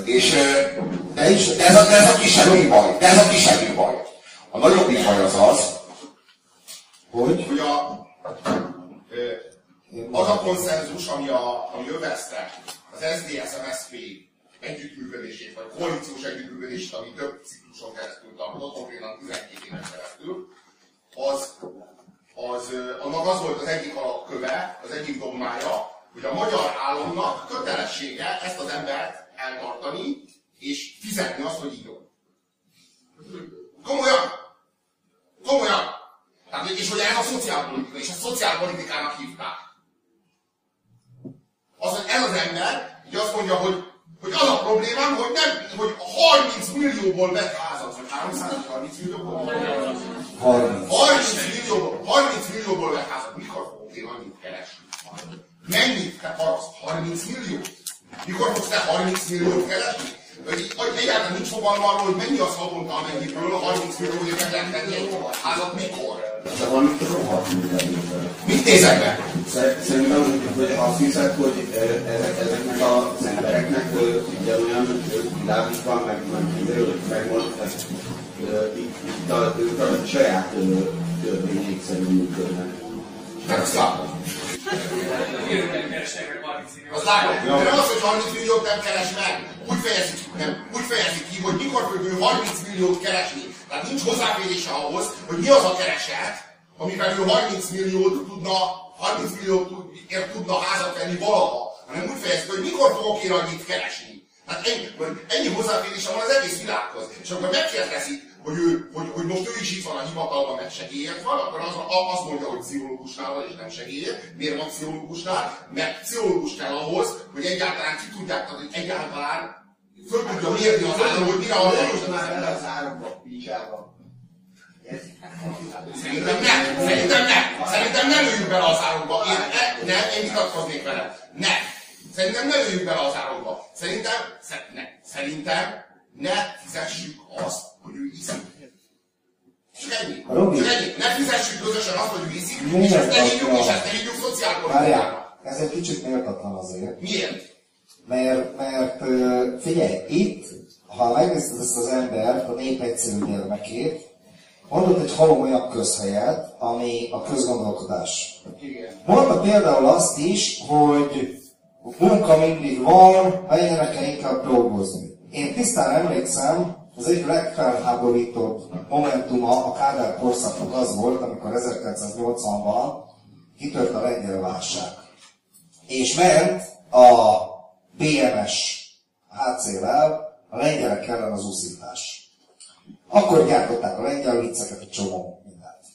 És de, is, de, ez a, de ez a kisebbik baj. De ez a kisebbik baj. A nagyobbik baj az az, Hogy? hogy a, az a konszenzus, ami, a, ami övezte az SZDSZ-MSZP együttműködését, vagy koalíciós együttműködését, ami több cikluson keresztül tartott, konkrétan 12 éven keresztül, az, az, annak az volt az egyik alapköve, az egyik dogmája, hogy a magyar államnak kötelessége ezt az embert eltartani, és fizetni azt, hogy írjon. Komolyan! Komolyan! Tehát, és hogy ez a szociálpolitika, és a szociálpolitikának hívták. Az, hogy ez az ember, így azt mondja, hogy, hogy az a problémám, hogy nem, hogy 30 millióból vett házat, vagy 330 millióból? 30. 30 millióból, 30 millióból vett házat. Mikor fogok én annyit keresni? Mennyit te paraszt? 30 millió? Mikor fogsz te 30 milliót keresni? Egyáltalán nincs fogalma arról, hogy mennyi az havonta, amennyiből a 30 millió, meg lehet tenni egy házat mikor? De valamit rohadt mindenben. Mit nézek be? Szer- Szerintem, hogy azt hiszed, hogy eh, ezek, ezeknek az embereknek ugyanolyan világuk van, meg, meg, meg, itt, itt a, ők a saját törvényeik szerint működnek. Látom. Az látom. De az, hogy 30 milliót nem keres meg. Úgy fejezik, nem, úgy fejezik ki, hogy mikor fog ő 30 milliót keresni. Tehát nincs hozzáférése ahhoz, hogy mi az a kereset, amivel ő 30 milliót tudna, 30 milliót ért tudna házat venni valaha. Hanem úgy fejezik, hogy mikor fogok én annyit keresni. Hát ennyi, ennyi hozzáférése van az egész világhoz. És akkor megkérdezik, hogy, ő, hogy, hogy most ő is itt van a hivatalban, meg segélyért van, akkor az, azt mondja, hogy pszichológusnál van, és nem segélyért. Miért van pszichológusnál? Mert pszichológus kell ahhoz, hogy egyáltalán ki tudják, hogy egyáltalán föl tudja mérni az állam, hogy mire a az árokba, picsába. Szerintem nem, szerintem nem, szerintem nem üljünk bele az árokba. Én ne, nem, én vitatkoznék vele. Nem. Szerintem ne üljünk bele az árokba. Szerintem, sze- ne, szerintem ne fizessük azt, hogy ő iszik. Csak ennyi. Robi. Csak ennyi. Ne fizessük közösen azt, hogy ő iszik, és ezt ne hívjuk, és ezt ne hívjuk szociálpolitikának. Ez egy kicsit méltatlan azért. Miért? Mert, mert figyelj, itt, ha megnézted ezt az embert, a nép egyszerű gyermekét, mondott egy halomolyabb közhelyet, ami a közgondolkodás. Mondta például azt is, hogy munka mindig van, menjenek el inkább dolgozni. Én tisztán emlékszem, az egyik legfelháborítóbb momentuma a Kádár korszaknak az volt, amikor 1980-ban kitört a lengyel válság. És ment a BMS HC-vel a lengyelek ellen az úszítás. Akkor gyártották a lengyel vicceket, egy csomó mindent.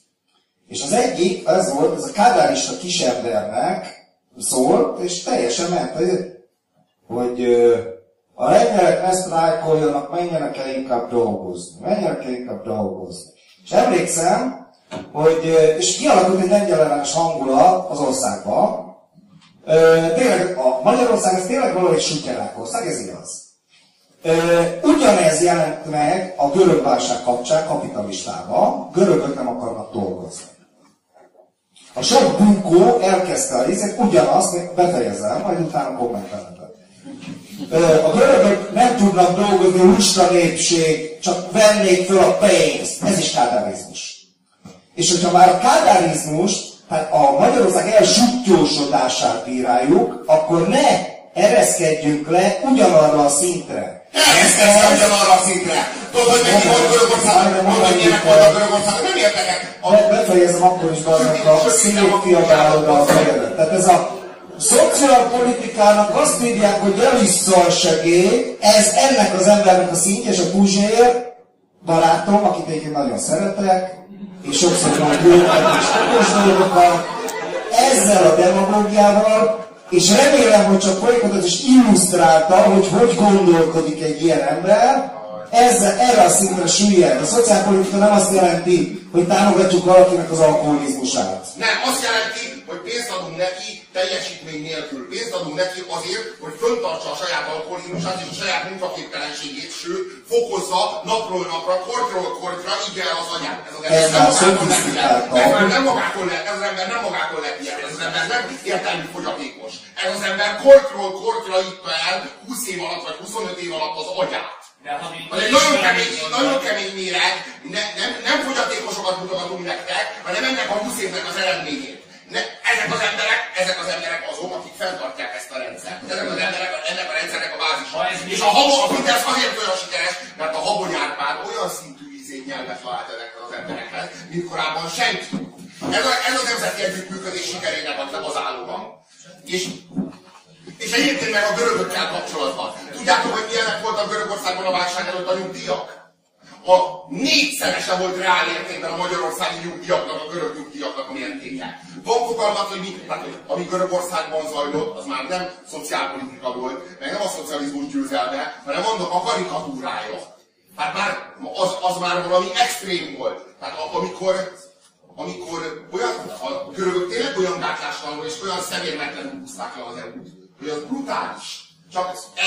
És az egyik, ez volt, ez a kádárista kisembernek szólt, és teljesen ment, hogy, hogy a lengyelek ne sztrájkoljanak, menjenek el inkább dolgozni. Menjenek el inkább dolgozni. És emlékszem, hogy, és kialakult egy lengyel ellenes hangulat az országban, tényleg, a Magyarország ez tényleg valahogy sutyerák ország, ez igaz. Ugyanez jelent meg a görög válság kapcsán kapitalistában, görögök nem akarnak dolgozni. A sok bunkó elkezdte a részét, ugyanazt, befejezem, majd utána kommentelhetek. A görögök nem tudnak dolgozni, lusta népség, csak vennék föl a pénzt. Ez is kádárizmus. És hogyha már a kádárizmust, hát a Magyarország elsuttyósodását bíráljuk, akkor ne ereszkedjünk le ugyanarra a szintre. Elkezdtem ugyanarra a szintre. Tudod, hogy mennyi volt Görögország? Tudod, hogy milyenek voltak Görögország? Nem értek. Be- Befejezem akkor is annak a szép kiabálod a fejedet. Tehát ez a szociálpolitikának azt írják, hogy elisszal segély, ez ennek az embernek a szintje, és a Puzsér, barátom, akit egyébként nagyon szeretek, és sokszor mondjuk jókat és okos dolgokat, ezzel a demagógiával, és remélem, hogy csak folyamatot is illusztrálta, hogy hogy gondolkodik egy ilyen ember, ezzel, erre a szintre süllyed. A szociálpolitika nem azt jelenti, hogy támogatjuk valakinek az alkoholizmusát. Nem, azt jelenti, hogy pénzt adunk neki teljesítmény nélkül. Pénzt adunk neki azért, hogy föntartsa a saját alkoholizmusát és a saját munkaképtelenségét, sőt, fokozza napról napra, kortról kortra, így el az anyát. Ez az ember nem magától lett. Ez már nem magától lett, ez az ember nem magától lett ilyen. Ez az ember nem értelmi fogyatékos. Ez az ember kortról kortra itta el 20 év alatt vagy 25 év alatt az agyát. Az egy nagyon kemény, nagyon kemény méreg, ne, nem, nem fogyatékosokat mutogatunk nektek, hanem ennek a 20 évnek az eredményét. Ne, ezek az emberek, ezek az emberek azok, akik fenntartják ezt a rendszert. Ezek az emberek ennek a rendszernek a bázisa. És a habon, a Fidesz azért olyan sikeres, mert a habony Árpád olyan szintű ízén nyelvet talált ezekhez az emberekhez, mint korábban senki. Ez a, ez a nemzeti együttműködés sikerének a- az állóban. És és egyébként meg a görögökkel kapcsolatban. tudjátok, hogy milyenek voltak Görögországban a válság előtt a nyugdíjak? A négyszerese volt reál értékben a magyarországi nyugdíjaknak, a görög nyugdíjaknak a mértéke. Van fogalmat, hogy mi, tehát, hogy ami Görögországban zajlott, az már nem szociálpolitika volt, meg nem a szocializmus győzelme, hanem annak a karikatúrája. Hát már az, az már valami extrém volt. Tehát amikor, amikor olyan, a görögök tényleg olyan gátlástalanul és olyan szemérmetlenül húzták le az EU-t, hogy az brutális. Csak, e,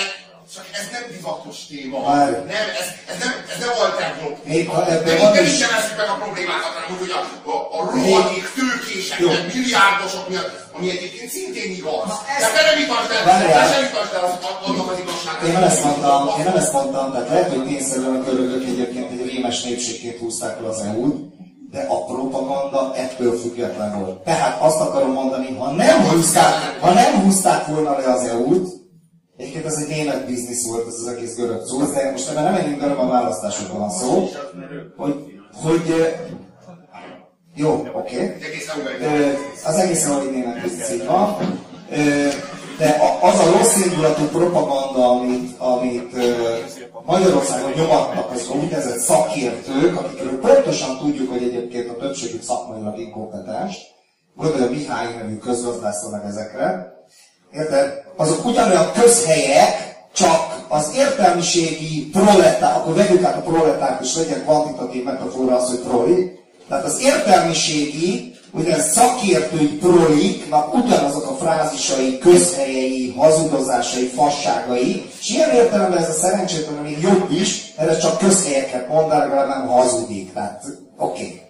csak ez nem divatos téma. Várj. Nem, ez, ez nem, ez nem alternatív. Még ha ebben Nem, nem is- nevezzük meg a problémákat, hanem úgy, hogy a, a, a rohadék tőkések, Jó. meg milliárdosok miatt, ami egyébként szintén igaz. Na, ez- De te nem itasd el, Várjál. te sem itasd el az, annak az igazságát. Én nem ezt mondtam, én nem ezt mondtam, tehát lehet, hogy tényszerűen a görögök egyébként egy rémes népségként húzták el az EU-t, de a propaganda ettől független volt. Tehát azt akarom mondani, ha nem húzták, ha nem húzták volna le az EU-t, egyébként ez egy német biznisz volt, ez az egész görög cucc, de most ebben nem menjünk bele, a választásokban van szó, hogy, hogy jó, oké. Ö, az egészen valami német biznisz így van. De az a rossz indulatú propaganda, amit, amit Magyarországon nyomattak, azok a úgynevezett szakértők, akikről pontosan tudjuk, hogy egyébként a többségük szakmailag inkompetens, gondolj a Mihály nevű közgazdászónak ezekre, Érted? Azok ugyanolyan közhelyek, csak az értelmiségi proletár, akkor vegyük át a proletárt, és legyen kvantitatív metafora az, hogy proli. Tehát az értelmiségi, ugye szakértői proliknak ugyanazok a frázisai, közhelyei, hazudozásai, fasságai, és ilyen értelemben ez a szerencsétlen még jobb is, mert ez csak közhelyeket mond, legalább nem hazudik. Tehát oké. Okay.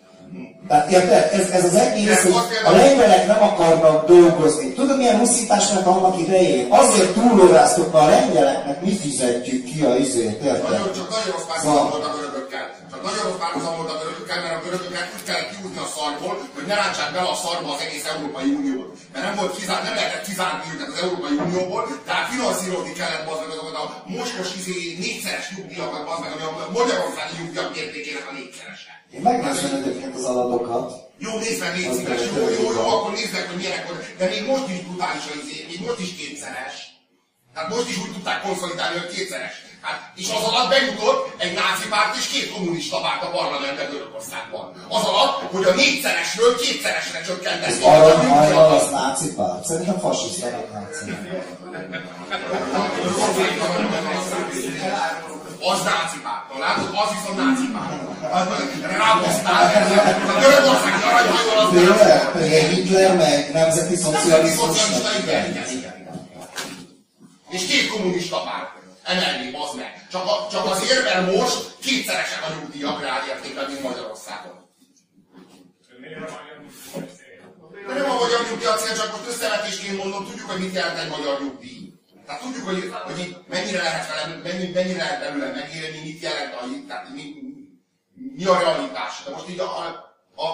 Tehát érted? Ez, ez az egész, hogy a lengyelek nem akarnak dolgozni. Tudod, milyen uszítás ment annak idején? Azért túlóráztok, mert a lengyeleknek mi fizetjük ki a izét, érted? Nagyon, csak nagyon rossz párhuzam volt a görögökkel. Csak nagyon rossz párhuzam volt a görögökkel, mert a görögöket úgy kellett kiúzni a szarból, hogy ne rántsák bele a szarba az egész Európai Uniót. Mert nem volt kizár, nem lehetett kizárni őket az Európai Unióból, tehát finanszírozni kellett az meg azokat a mostos izé négyszeres nyugdíjakat, az meg, ami a Magyarországi nyugdíjak mértékének a négyszerese. Én megnézem egyébként az adatokat. Jó, nézd meg, légy szíves, jó, jó, jó, akkor nézd meg, hogy milyenek volt. De még most is brutális a izé, még most is kétszeres. Tehát most is úgy tudták konszolidálni, hogy kétszeres. Hát, és az alatt bejutott egy náci párt és két kommunista párt a parlamentbe Görögországban. Az alatt, hogy a négyszeresről kétszeresre csökkentették a Aranyhajnal nyugdíjakat. az náci párt. Szerintem nem náci. Az náci párt. Na, Látod, az viszont náci párt. Rábasztál, a Görögországi aranyhajnal az náci Hitler meg nemzeti. Szocialista, igen, igen, igen. És két kommunista párt. Emellé, az meg. Csak, a, csak azért, mert most kétszeresek a nyugdíjak reál értékben, mint Magyarországon. De nem a magyar nyugdíj a cél, csak most összevetésként mondom, tudjuk, hogy mit jelent egy magyar nyugdíj. Tehát tudjuk, hogy, hogy itt mennyire lehet vele, mennyi, mennyire lehet belőle megélni, mit jelent a, tehát mi, mi a realitás. De most így a, a, a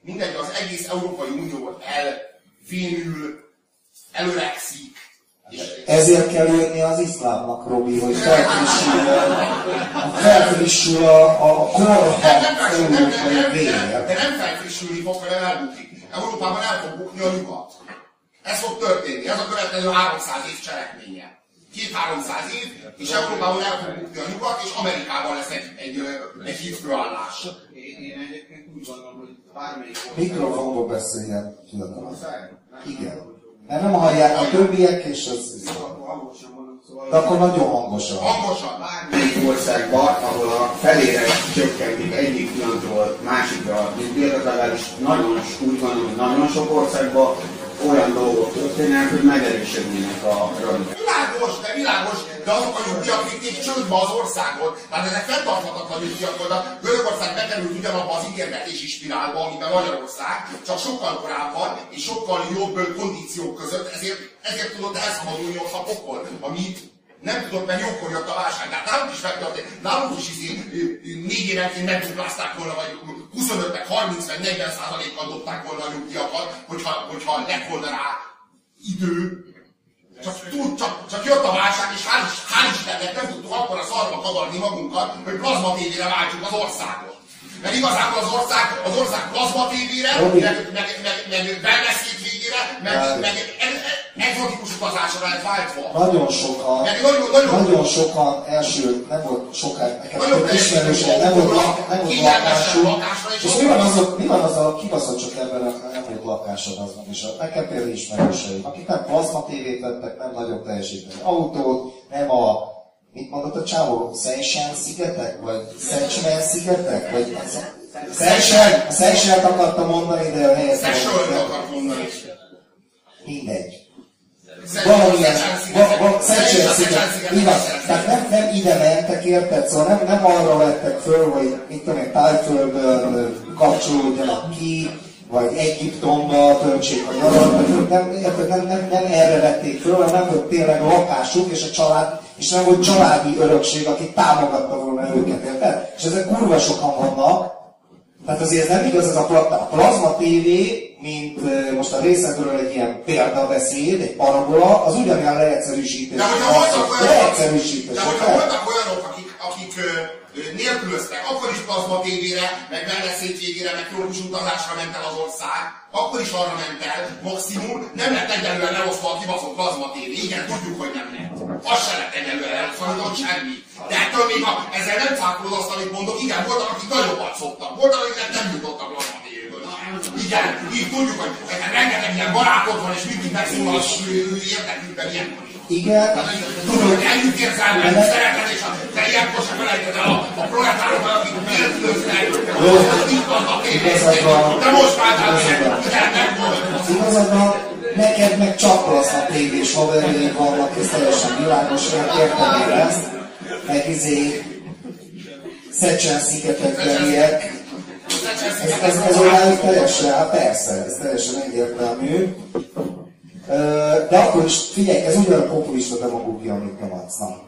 mindegy, az egész Európai Unió elfénül, előrekszik. Ezért kell jönni az iszlámnak, Robi, hogy felfrissül, felfrissül a, a korhat nem, vér. nem, de nem felfrissülni fog, hanem elbukik. Európában el fog bukni a nyugat. Ez fog történni. Ez a következő 300 év cselekménye. Két-háromszáz év, és Európában el fog bukni a nyugat, és Amerikában lesz egy, egy, egy hídfőállás. Én, én egyébként úgy gondolom, hogy bármelyik Mikrofonba beszéljen, fiatalok. Igen. Mert nem hallják a többiek, és az... szóval De akkor nagyon hangosan. Hangosan. bármelyik országban, ahol a felére csökkentik egyik pillanatról másikra a nyugdíjat, legalábbis nagyon, úgy gondolom, hogy nagyon sok országban olyan dolgok történnek, hogy megerősödnének a radikál. Világos, de világos, de azok a nyugdíjak vitték csődbe az országot. Tehát ezek fenntarthatatlan nyugdíjak voltak. Görögország bekerült ugyanabba az ígérgetési spirálba, amiben Magyarország, csak sokkal korábban és sokkal jobb kondíciók között, ezért, ezért tudott elszabadulni ott a pokol, amit nem tudott, mert jókor jött a válság. Tehát nálunk is megtörtént, nálunk is izé, négy évenként megduplázták volna, vagy 25 meg 30 meg 40 százalékkal dobták volna a nyugdíjakat, hogyha, hogyha lett volna rá idő, csak, tud, csak, csak jött a válság, és hál' Is- hál' Istennek nem tudtuk akkor a szarba kavarni magunkat, hogy plazma tévére váltsuk az országot. Mert igazából az ország, az ország plazma tévére, meg, meg, meg, meg wellness végére, meg, meg, meg Exotikus utazásra lett váltva. Nagyon sokan, Meg nagyon, nagyon, nagyon sokan első, nem volt sokáig, nekem ismerősen, nem volt, nem volt lakásunk. és mi van az, mi van az a kibaszott csak ebben a- nem volt lakásod aznak is. Nekem például ismerőseim, akik nem plazma tévét vettek, nem nagyobb teljesítmény autót, nem a Mit mondott a csávó? Seychelles szigetek? Vagy Seychelles szigetek? Vagy Seychelles? A Seychelles akartam mondani, de a helyet Seychelles akart mondani. Mindegy. Valamilyen, va- va- Seychelles sziget. Igen, tehát nem, nem ide mentek, érted? Szóval nem, nem arra vettek föl, hogy mit tudom én, Tájföldön ö, kapcsolódjanak ki, vagy Egyiptomba töltsék a nyarat, nem, nem, nem, nem erre vették föl, hanem nem volt tényleg lakásuk, és a család, és nem volt családi örökség, aki támogatta volna őket, érted? És ezek kurva sokan vannak, tehát azért ez nem igaz ez a, pla- a plazma TV, mint most a részedről egy ilyen példabeszéd, egy parabola, az ugyanilyen leegyszerűsítés. De hogyha voltak olyanok, Leegyszerűsítés. de hogyha érted? voltak olyanok, akik, akik nélkülöztek, akkor is plazma tévére, meg melleszét végére, meg trópus utazásra ment el az ország, akkor is arra ment el, maximum, nem lett egyenlően elosztva a kibaszott plazma tévé. Igen, tudjuk, hogy nem lett. Az se lett egyenlően elosztva, ott semmi. De ettől még a, ezzel nem cáfolod azt, amit mondok, igen, voltak, akik nagyobbat szoktak, voltak, akik nem jutottak plazma tévéből. Igen, így tudjuk, hogy rengeteg ilyen barátod van, és mindig megszólal érdekükben ilyen Igen, Tudom, hogy együtt érzel meg, szereted, és a, te ilyenkor sem felejted el a, a proletárokat, akik nélkülöznek, vannak Igazad van. De most meg, Igazad van. neked meg csak plazma tévés haverjaid vannak, ez teljesen világos, értem én ezt, meg izé, Szecsen szigetekbeliek, ez, ez, ez olyan teljesen, hát persze, ez teljesen egyértelmű. De akkor is, figyelj, ez ugyan a populista demagógia, amit nyomadsz, na.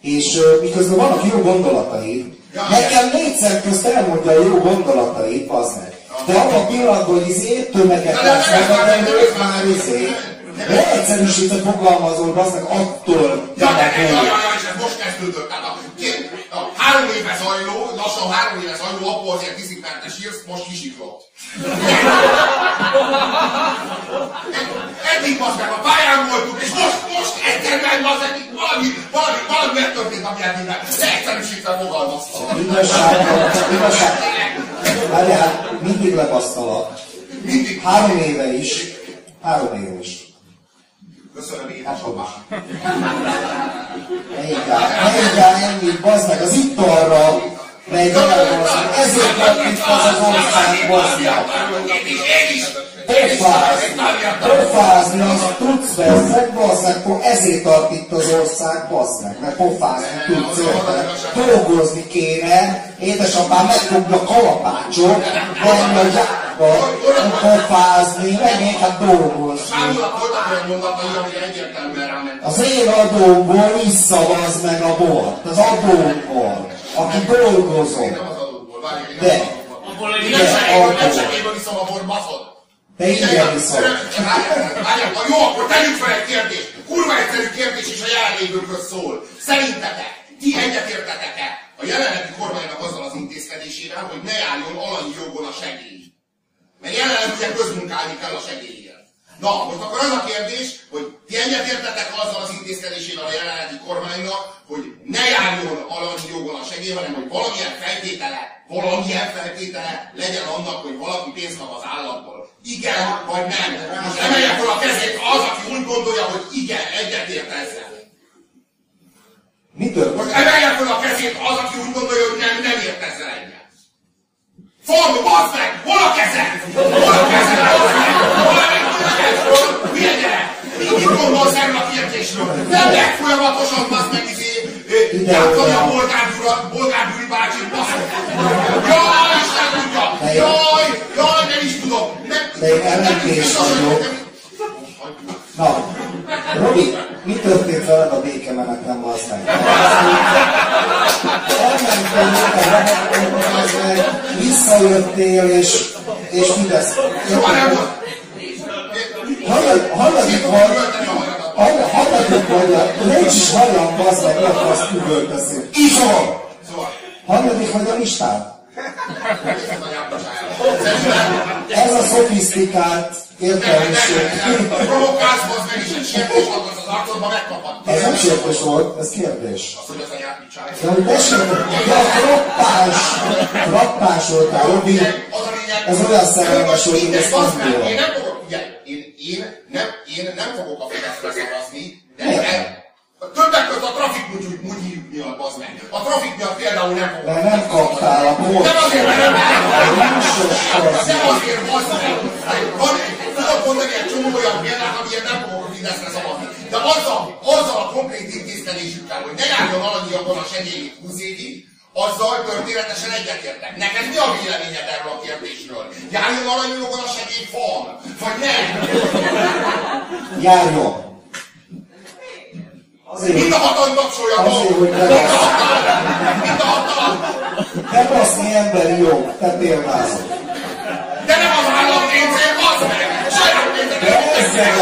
És miközben vannak jó gondolataid, nekem négy szem közt elmondja a jó gondolatait, az meg. De abban a pillanatban, hogy izé, tömeget lesz magad előtt, már izé, leegyszerűsítve fogalmazol, az meg attól demagógia. most kezdődött. Tehát a, a három éve zajló, lassan három éve zajló, abból azért tízikmentes írsz, most kisiklott. Eddig az meg a pályán voltunk, és most, most egyszerűen az eddig valami, valami, valami megtörtént a nyelvében. Leegyszerűsítve fogalmaztam. Igazság, igazság. Várjál, mindig lebasztalak. Mindig. Három éve is. Három éve is. Köszönöm édesapám. Melyikál, melyikál ennyit, bazd meg, az itt arra bazd meg, ezért lett itt az az ország, bazd meg. Én is, én is. Pofázni, tudsz veszek, meg, po- ezért tart itt az ország, bazd meg, mert pofázni tudsz, érted? Dolgozni kéne, édesapám megfogja a kalapácsot, menni a gyárba, pofázni, menjék hát dolgozni. Az én adómból visszavaz meg a bort, az adómból, aki dolgozom. Én De. Én De nem Te igen viszont. Várjál, jó, akkor tegyük fel egy kérdést. Kurva egyszerű kérdés, és a jelenlévőkhöz szól. Szerintetek, ti egyetértetek-e a jelenlegi kormánynak azzal az intézkedésével, hogy ne járjon alanyi jogon a segély? Mert jelenleg ugye közmunkálni kell a segélyért. Na, most akkor az a kérdés, hogy ti egyetértetek azzal az intézkedésével a jelenlegi kormánynak, hogy ne járjon alanyi jogon a segély, hanem hogy valamilyen feltétele, valamilyen feltétele legyen annak, hogy valaki pénzt kap az államból. Igen, vagy nem. Most emelje fel a kezét az, aki úgy gondolja, hogy igen, egyetért ezzel. Mi történt? Most emelje fel a kezét az, aki úgy gondolja, hogy nem, nem ért ezzel egyet. Fordu, bazd meg! Hol a kezed? Hol a kezed? Bazd meg! Hol a kezed? Hülye gyerek! Mit gondolsz erről a kérdésről? Nem lehet folyamatosan, bazd meg, izé, játszani a bolgárgyúra, bolgárgyúri bácsi, bazd meg! Jaj, Isten tudja! Jaj, jaj, De én hogy vagyok. Na, Robi, mi történt veled a békemeneten, bazd meg? Elmentél bazd meg, visszajöttél, és, és mi lesz? Soha nem volt. Hallod- Halladik vagy, nincs is hallam, bazd meg, mi akarsz üvöltözni. Izom! Szóval, Hanyadik vagy a listán? Ez a Ez szofisztikált értelmiség. Provokálsz, az meg is egy sértés akarsz az arcodba, megkapod. Ez nem sértés volt, ez kérdés. Azt, hogy az anyát mit csinálj. De hogy tessék, de a frappás, frappás voltál, Robi, Az ez olyan szerelmes volt, hogy ezt bazd nem bírom. Én nem fogok, figyelj, én, én, nem, én nem fogok a Fideszre szavazni, de Miért? de- Többek között a trafik mutyúk mutyúk miatt, bazd meg. A trafik miatt például nem fogok. Mert nem kaptál a kód. Nem azért, mert nem az. Nem azért. Van, tudok mondani egy csomó olyan példát, amiért nem fogok a Fideszre szavazni. De azzal, azzal a konkrét intézkedésükkel, hogy ne járjon alanyi abban a segélyét 20 évig, azzal történetesen egyetértek. Neked mi a véleményed erről a kérdésről? Járjon alanyi jogon a segély fan? Vagy nem? Járjon. Azért, Mind a hatan tapsoljatok! Azért, hogy ne- Mind a hatan! Mind a hatan! ne baszni emberi jog, te példázol. De nem az állam pénzért, bazd meg! Saját pénzért, De ezzel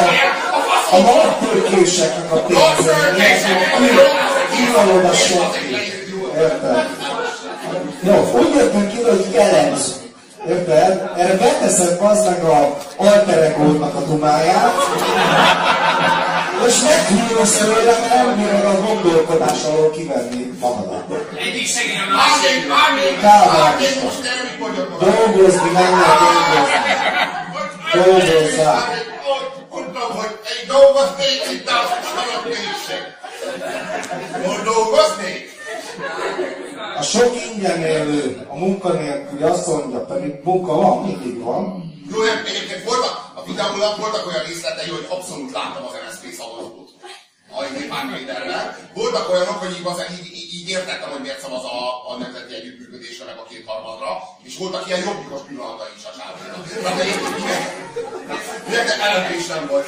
a, a nagytörkéseknek a pénzzel, kívánod a senki. Érted? Jó, úgy jöttünk ki, hogy jellemző. Érted? Erre beteszed az meg a alter egódnak a dumáját, mert nem bírod a gondolkodás alól kivenni magadat. Egyik segély a most mit mondjak magam? Dolgozni, menjek dolgozni. Dolgozzál. Mondtam, hogy egy dolgoznék, itt a sanat mégség. Hol dolgoznék? A sok ingyen élő, a munkanélküli azt mondja, pedig munka van, mindig van. Jó, nem, egyébként voltak, a videónak voltak olyan részletei, hogy abszolút láttam az MSZP szavazót. A Pártméterrel. Voltak olyanok, hogy az- így, így, így értettem, hogy miért szavaz a, a nemzeti együttműködésre, meg a kétharmadra, és voltak ilyen jobbikos pillanatai is a de LNP is nem volt.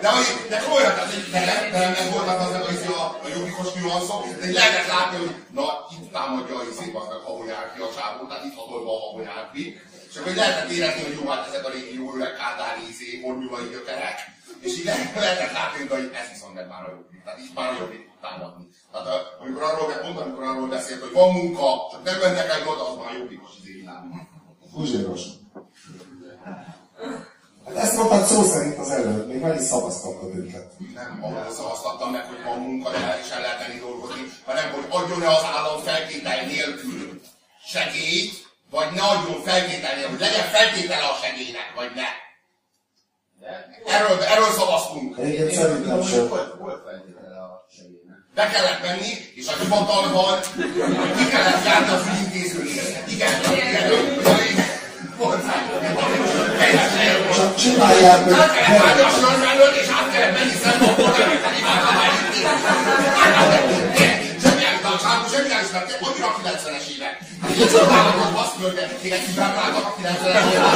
De, hogy, de komolyan, tehát, hogy de, de nem voltak az az, a, a jobbikos nüanszok, de így lehetett látni, hogy na, itt támadja a izék, az meg Habonyárpi a csávó, tehát itt hatolva a Habonyárpi. És akkor lehetett érezni, hogy jó, hát ezek a régi jó öreg kádári izé, ornyulai gyökerek. És így le- lehetett látni, hogy ez viszont nem már a jobbik. Tehát így már a jobbik támadni. Tehát amikor arról, pont amikor arról beszélt, hogy van munka, csak nem mentek el oda, az már a jobbikos izé világ. Húzséros. Hát ezt mondtad szó szerint az előtt, még meg is szavaztattad őket. nem ahhoz szavaztattam meg, hogy van munka, de is el lehet tenni dolgozni, hanem hogy adjon-e az állam feltétel nélkül segélyt, vagy ne adjon feltétel nélkül, hogy legyen feltétele a segélynek, vagy ne. Erről, erről szavaztunk. Egyébként szerintem sem. Be kellett menni, és a hivatalban ki kellett járni az ügyintézőnél. Igen, igen. Volt. Csak csinálják, hogy Át kellett állni a gyerek. sor mellett, és át kellett menni szembe a polgárnak, hogy imádtam Semmi állításában, semmi állításában, annyira a 90-es évek. Én csodálkozom azt, hogy téged kivágáltak a 90-es évek.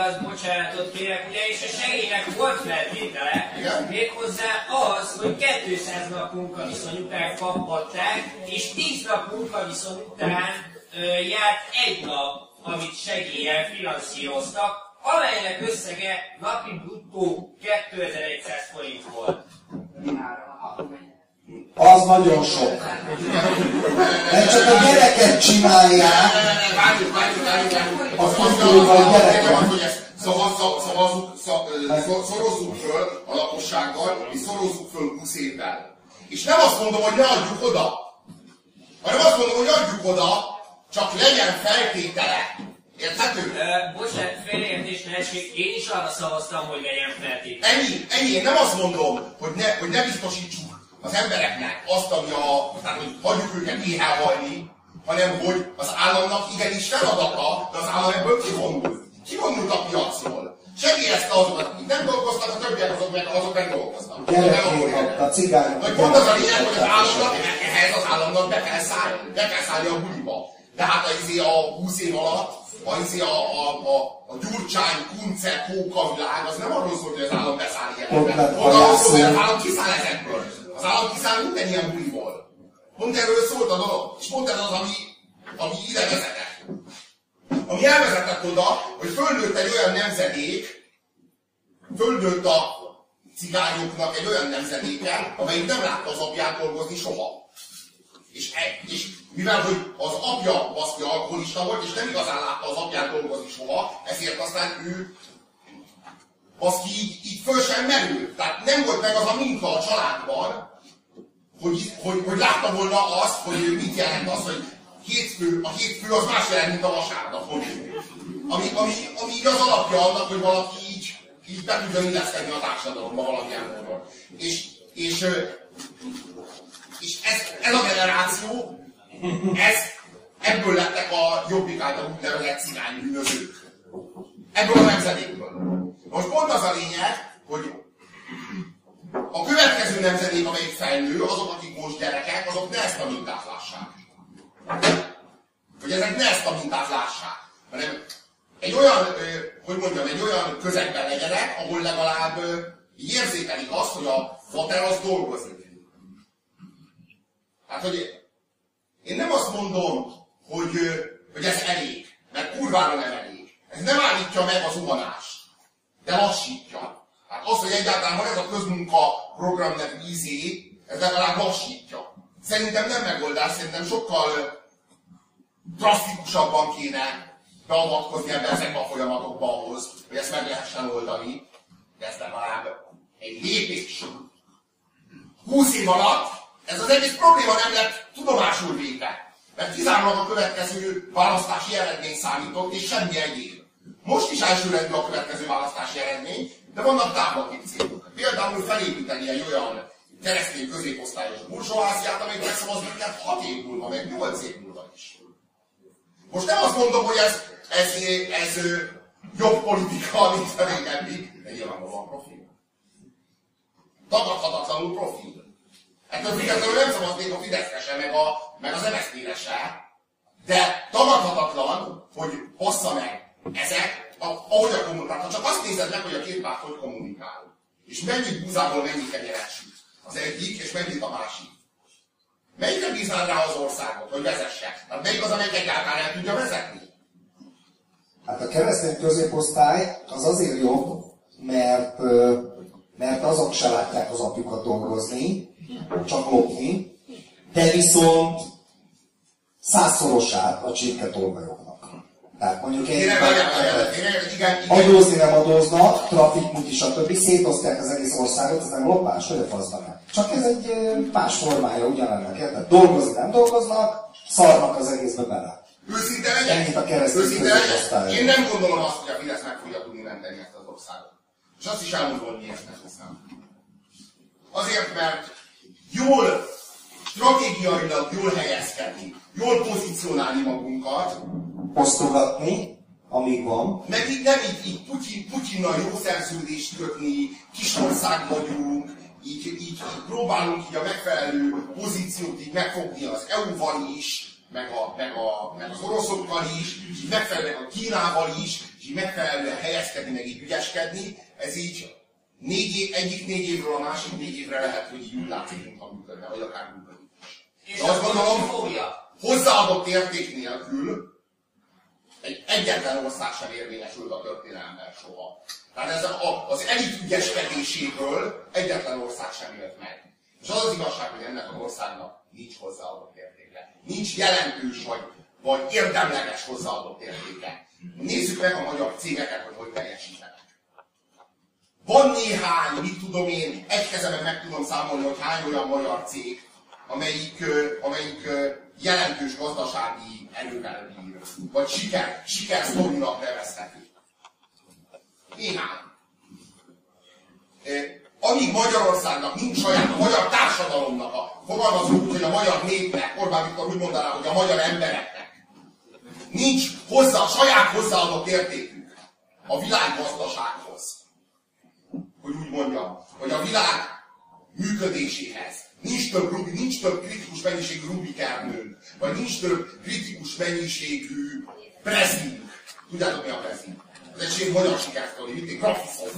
Igaz, bocsánatot kérek, ugyanis a segélynek volt feltétele, méghozzá az, hogy 200 nap munkaviszony után kaphatták, és 10 nap munkaviszony után ö, járt egy nap, amit segélyen finanszíroztak, amelynek összege napi bruttó 2100 forint volt. Az nagyon sok. Mert csak a gyereket csinálják, a gyerekek. lényeg az, hogy ezt szavazza- szavazzuk, sza- ö, szor- szorozzuk föl a lakossággal, és szorozzuk föl 20 évvel. És nem azt mondom, hogy ne adjuk oda, hanem azt mondom, hogy adjuk oda, csak legyen feltétele. Érthető? Bocsánat, félreértés ne essék, én is arra szavaztam, hogy legyen feltétel. Ennyi, ennyi. Én nem azt mondom, hogy ne, hogy ne biztosítsuk az embereknek azt, ami a, tehát hogy hagyjuk őket éhen halni, hanem hogy az államnak igenis feladata, de az állam ebből kivonul. Kivonult a piacról. Segélyezte azokat, akik nem dolgoztak, a többiek azok meg, azok meg dolgoztak. gyerekét a cigányok. Vagy pont az a lényeg, hogy az államnak, ehhez az államnak be kell szállni, be kell szállni a buliba. De hát az izé a 20 év alatt, a, izé a, a, a, a Gyurcsány, Kunce, Kóka világ, az nem arról szólt, hogy az állam beszáll ilyenekbe. Ott arról szólt, hogy az állam kiszáll ezekből. Az állam kiszáll minden ilyen buliból. Pont erről szólt a dolog. És pont ez az, ami, ami ide vezetett. Ami elvezetett oda, hogy fölnőtt egy olyan nemzedék, fölnőtt a cigányoknak egy olyan nemzedéke, amelyik nem látta az apját dolgozni soha. És, e- és mivel, hogy az apja baszki alkoholista volt, és nem igazán látta az apját dolgozni soha, ezért aztán ő baszki így, így föl sem merült. Tehát nem volt meg az a minta a családban, hogy, hogy, hogy látta volna azt, hogy mit jelent az, hogy hétfő, a hétfő az más jelent, mint a vasárnap. Ami, ami, ami így az alapja annak, hogy valaki így, így be tudjon illeszkedni a társadalomba valamilyen módon. És, és, és ez, ez a generáció, ez, ebből lettek a jobbik által úgynevezett cigánybűnözők. Ebből a nemzedékből. Most pont az a lényeg, hogy a következő nemzedék, amelyik felnő, azok, akik most gyerekek, azok ne ezt a mintát lássák. Hogy ezek ne ezt a mintát lássák, hanem egy olyan, hogy mondjam, egy olyan közegben legyenek, ahol legalább érzékelik azt, hogy a fater az dolgozik. Hát, hogy én nem azt mondom, hogy, hogy ez elég, mert kurvára nem elég. Ez nem állítja meg az zuhanást, de lassítja. Hát az, hogy egyáltalán van ez a közmunka program nevű izé, ez legalább lassítja. Szerintem nem megoldás, szerintem sokkal drasztikusabban kéne beavatkozni ebbe ezekbe a folyamatokba ahhoz, hogy ezt meg lehessen oldani, de ez legalább egy lépés. 20 év alatt ez az egész probléma nem lett tudomásul véve, mert kizárólag a következő választási eredmény számított, és semmi egyéb. Most is elsőrendű a következő választási eredmény, de vannak távlati célok. Például felépíteni egy olyan keresztény középosztályos burzsóáziát, amely megszavaz minket 6 év múlva, meg 8 év múlva is. Most nem azt mondom, hogy ez, ez, ez, ez jobb politika, mint a régebbi, de nyilvánvalóan profil. Tagadhatatlanul profil. Ettől függetlenül nem szavaznék a Fideszre se, meg, a, meg az MSZP-re se, de tagadhatatlan, hogy hossza meg ezek, a, ahogy a kommunikál. Csak azt nézed meg, hogy a két párt hogy kommunikál, és mennyi búzából mennyi kenyeret süt az egyik, és mennyit a másik. Melyikre bíznál rá az országot, hogy vezesse? Tehát melyik az, amelyik egyáltalán el tudja vezetni? Hát a keresztény középosztály az azért jobb, mert, mert azok se látják az apjukat dolgozni, csak lopni, de viszont százszorosát a csirketolvajoknak. Tehát mondjuk várjál, várjál, tényleg, igen, igen. adózni nem adóznak, trafik, muti, stb. Szétosztják az egész országot, ez nem lopás, hogy a faszban nem. Csak ez egy más formája ugyanennek, érted? Dolgozni nem dolgoznak, szarnak az egészbe bele. Őszinte legyek? Ennyit a keresztény Őszinte legyek? Én nem gondolom azt, hogy a Fidesz meg fogja tudni menteni ezt az országot. És azt is elmondom, hogy miért nem hiszem. Azért, mert jól, stratégiailag jól helyezkedni, jól pozícionálni magunkat, Osztogatni, amíg van, meg így nem így, így Putyin, Putyinnal jó szerződést kötni, kis ország vagyunk, így, így, így próbálunk így a megfelelő pozíciót így megfogni az EU-val is, meg, a, meg, a, meg az oroszokkal is, így megfelelően a Kínával is, és így megfelelően helyezkedni, meg így ügyeskedni, ez így négy év, egyik négy évről a másik négy évre lehet, hogy így úgy látszik, mintha működne, vagy akár működik. És De azt gondolom, fogja. hozzáadott érték nélkül egy egyetlen ország sem érvényesült a történelemben soha. Tehát ez a, az elit ügyeskedéséből egyetlen ország sem jött meg. És az az igazság, hogy ennek az országnak nincs hozzáadott értéke. Nincs jelentős vagy, vagy érdemleges hozzáadott értéke. Nézzük meg a magyar cégeket, hogy hogy teljesítenek. Van néhány, mit tudom én, egy kezemen meg tudom számolni, hogy hány olyan magyar cég, amelyik, amelyik jelentős gazdasági erővel bír, vagy siker, sikersztorinak nevezhető. Néhány. Amíg Magyarországnak nincs saját, a magyar társadalomnak, a, fogalmazunk hogy a magyar népnek, Orbán Viktor úgy mondaná, hogy a magyar embereknek, nincs hozzá, saját hozzáadott értékük a világgazdasághoz. Hogy úgy mondjam, hogy a világ működéséhez. Nincs több, Rubi, nincs több kritikus mennyiségű Rubik ernőnk, vagy nincs több kritikus mennyiségű prezink. Tudjátok mi a prezink? Ez egy magyar sikersztori, mint egy grafiszon.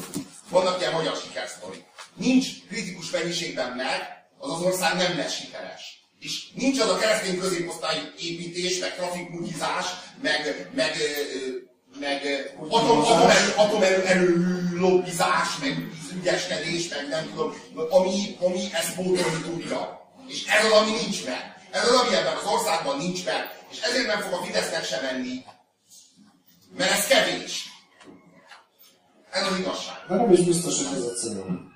Vannak ilyen magyar sikersztori. Nincs kritikus mennyiségben meg, az az ország nem lesz sikeres. És nincs az a keresztény középosztály építés, meg trafikmutizás, meg, meg, ö, ö, meg ö, atom, atomerő, atomerő erőmű lobbizás, meg ügyeskedés, meg nem tudom, ami, ami ezt pótolni tudja. És ez ami nincs meg. Ez az, ami ebben az országban nincs meg. És ezért nem fog a Fidesznek sem menni. Mert ez kevés. Ez az igazság. De nem is biztos, hogy ez a cél.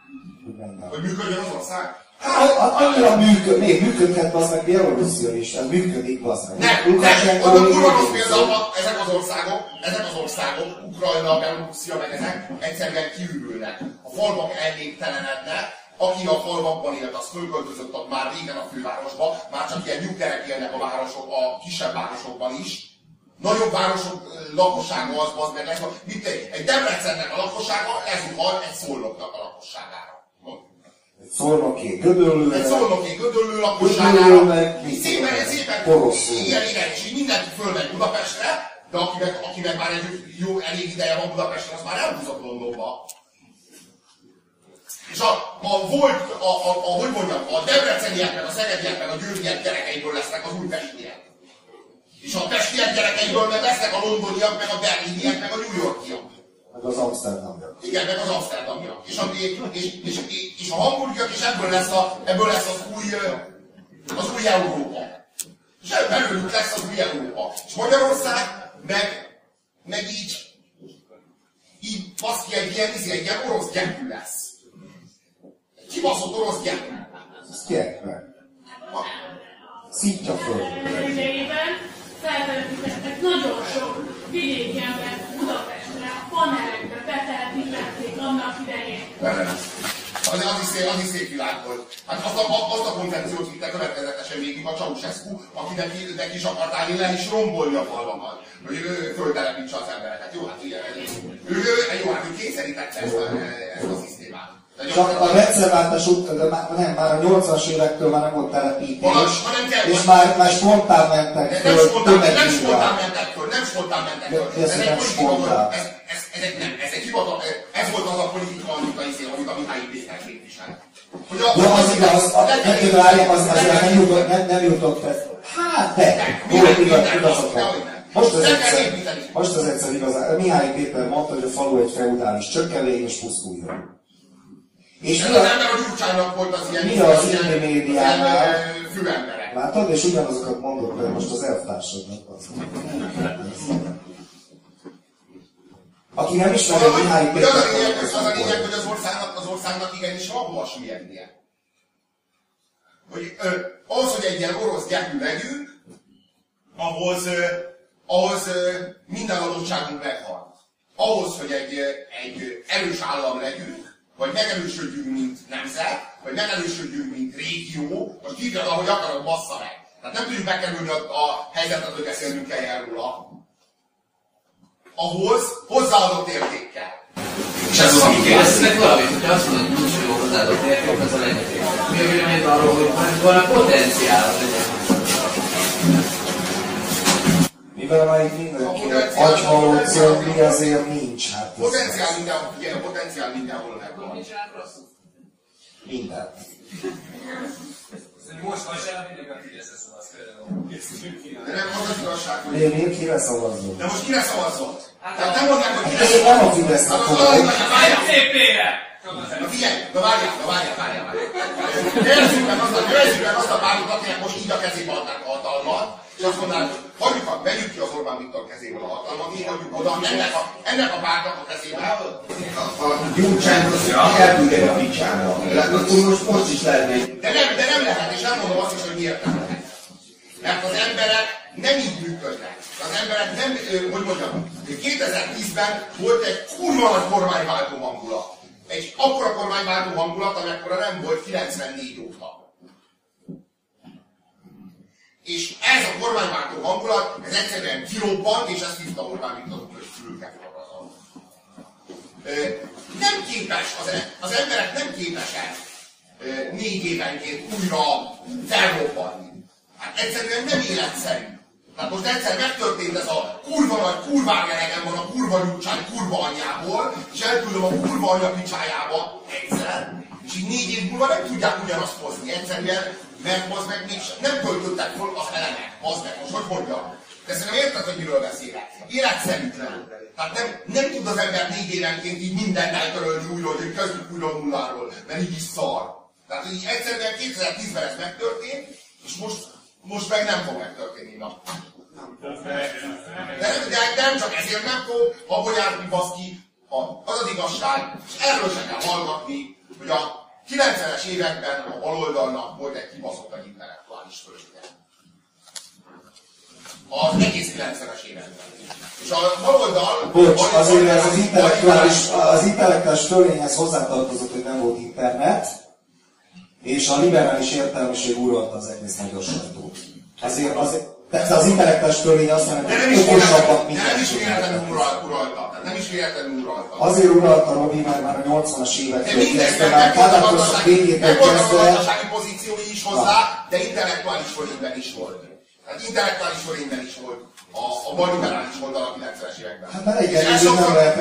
Hogy működjön az ország? Hát, hát annyira működ, még működhet az meg Bielorusszia is, ez működik az meg. Nem, nem, oda működik. példa, van, ezek az országok, ezek az országok, Ukrajna, Belorusszia, meg ezek egyszerűen kiürülnek. A falvak elnéptelenednek, aki a falvakban élt, az fölköltözött ott már régen a fővárosba, már csak ilyen nyuggerek élnek a városok, a kisebb városokban is. Nagyobb városok lakossága az, az meg lesz. Mint egy, egy Debrecennek a lakossága lezuhan egy szolnoknak a lakosságára. Mondd. Szolnoki gödöllőre, Egy szolnoki gödöllő Gödöllő lakosságára. meg Szépen, szépen, Poroszul. és így mindenki fölmegy Budapestre, de aki meg, aki meg már egy jó, elég ideje van Budapesten, az már elhúzott Londonba. És a, a volt, a, a, a, hogy mondjam, a debreceniek, meg a szegediek, meg a győriek gyerekeiből lesznek az új pestiek. És a pestiek gyerekeiből meg lesznek a londoniak, meg a berliniek, meg a New Yorkiak. Meg az Amsterdamja. Igen, meg az Amsterdamiak. És, a, és, és, és, a hamburgiak, és ebből lesz, a, ebből lesz az új, az új Európa. És belőlük lesz az új Európa. És Magyarország meg, meg így, így basz ki egy ilyen, izé, egy ilyen orosz gyengű lesz. Egy kibaszott orosz gyengű. Gyert meg. Szítja föl. feltelepítettek nagyon sok vidéki embert Budapestre, a panelekbe betelepítették annak Az, az, is szép, az is szép világ volt. Hát azt a, azt a koncepciót vitte következetesen végig a Ceausescu, aki neki, neki is akart állni le és rombolni a falvakat. Hogy ő föltelepítse az embereket. Jó, hát ugye, ő, ő, jó, hát ő kényszerítette ezt a, ezt a szisztémát. Csak a rendszerváltás után, de már, nem, már a 80-as évektől már nem volt telepítés, Valami, hanem kell- és már, már spontán mentek föl nem spontán, nem spontán mentek föl, nem spontán mentek föl. Ez Ez spontán. ez, ez, ez, egy, nem, ez egy hivatal, Ja, az igaz, az, a- tudom, várjál, az, azért nem jutott, nem, nem jutott ez. Hát, de, volt igaz, igazok van. Most az egyszer, most az egyszer igazán, Mihály Péter mondta, hogy a falu egy feudális csökkevény és pusztuljon. És Ez mi az a, ember a Gyurcsánynak volt az ilyen, mi az ilyen- médiánál? főembere. Látod, és ugyanazokat mondott el most az elvtársadnak. Az. Aki nem ismeri a Mihály Hogy az a lényeg, hogy az a lényeg, az hogy az országnak, az országnak igenis van hova süllyednie. Hogy ö, ahhoz, hogy egy ilyen orosz gyepű legyünk, ahhoz, ö, ahhoz ö, minden adottságunk megvan. Ahhoz, hogy egy, egy erős állam legyünk, vagy megerősödjünk, mint nemzet, vagy megerősödjünk, mint régió, most hívjad, ahogy akarod, bassza meg. Tehát nem tudjuk megkerülni a, a helyzetet, hogy beszélnünk kell róla. Ahhoz hozzáadott értékkel. És ez az, ami kérdeznek valamit, hogyha azt mondod, hogy jó hozzáadott érték, az a legnagyobb. Mi a véleményed arról, hogy van a potenciál? Mivel már itt mindenkinek agyhaló cölmi, azért nincs. Hát Potenciál mindenhol, ugye a potenciál mindenhol megvan. minden. Most van sem, mindig a Fideszre szavaz például. De nem az az igazság, hogy... Miért, miért kire szavazzon? De most kire szavazott? Tehát nem mondják, hogy kire Én nem a Fidesznek Hát fogom. az igazság, várjál! CP-re! Na figyelj, na várjál, na várjál, várjál, várjál. Nézzük meg azt a, nézzük meg azt a pártot, akinek most így a kezébe adták a hatalmat, és azt mondanák, hogy hagyjuk, a- vegyük ki az Orbán Viktor kezéből a hatalmat, mi hagyjuk oda ennek a, ennek a pártnak a kezébe. A Gyurcsányt azt elküldeni a picsára. Akkor most, most is lehetne De nem, de nem lehet, és nem mondom azt is, hogy miért nem lehet. Mert az emberek nem így működnek. Az emberek nem, hogy mondjam, 2010-ben volt egy kurva nagy kormányváltó hangulat. Egy akkora kormányváltó hangulat, amekkora nem volt 94 óta. És ez a kormányváltó hangulat, ez egyszerűen kirobbant, és ezt hívta Orbán Viktor, fülke Nem képes, az, e- az emberek nem képesek négy évenként újra felrobbanni. Hát egyszerűen nem életszerű. Tehát most egyszer megtörtént ez a kurva nagy kurvár elegem van a kurva nyújtság kurva anyjából, és elküldöm a kurva anya picsájába egyszer, és így négy év múlva nem tudják ugyanazt hozni. Egyszerűen, mert az meg még nem töltöttek föl az elemek. Az meg, most hogy mondjam? De szerintem érted, hogy miről beszélek. Életszerűtlen. Tehát nem, nem tud az ember négy évenként így mindent eltörölni újra, hogy kezdjük újra nulláról, mert így is szar. Tehát így egyszerűen 2010-ben ez megtörtént, és most Most meg nem fog megtörténni, na. De de nem csak ezért nem fog, abból járni baszki, az az igazság, és erről se kell hallgatni, hogy a 90-es években a baloldalnak volt egy kibaszott a intellektuális fölötte. Az egész 90-es években. És a baloldal... Bocs, azért ez az intellektuális, az intellektuális fölényhez hozzátartozott, hogy nem volt internet, és a liberális értelmiség uralta az egész magyar sajtót. Azért, azért, persze az intellektuális fölény azt jelenti, De nem hogy is okosabbak, mint nem is véletlenül ural- uralta. Tehát nem is véletlenül uralta. Azért uralta Robi már, már a 80-as De évektől kezdve, mindenkinek már gazdasági, végétől kezdve, gazdasági pozíciói is hozzá, de intellektuális fölényben is volt. Tehát intellektuális fölényben is volt a, a balliberális oldal a 90-es években. Hát mert igen, ez nem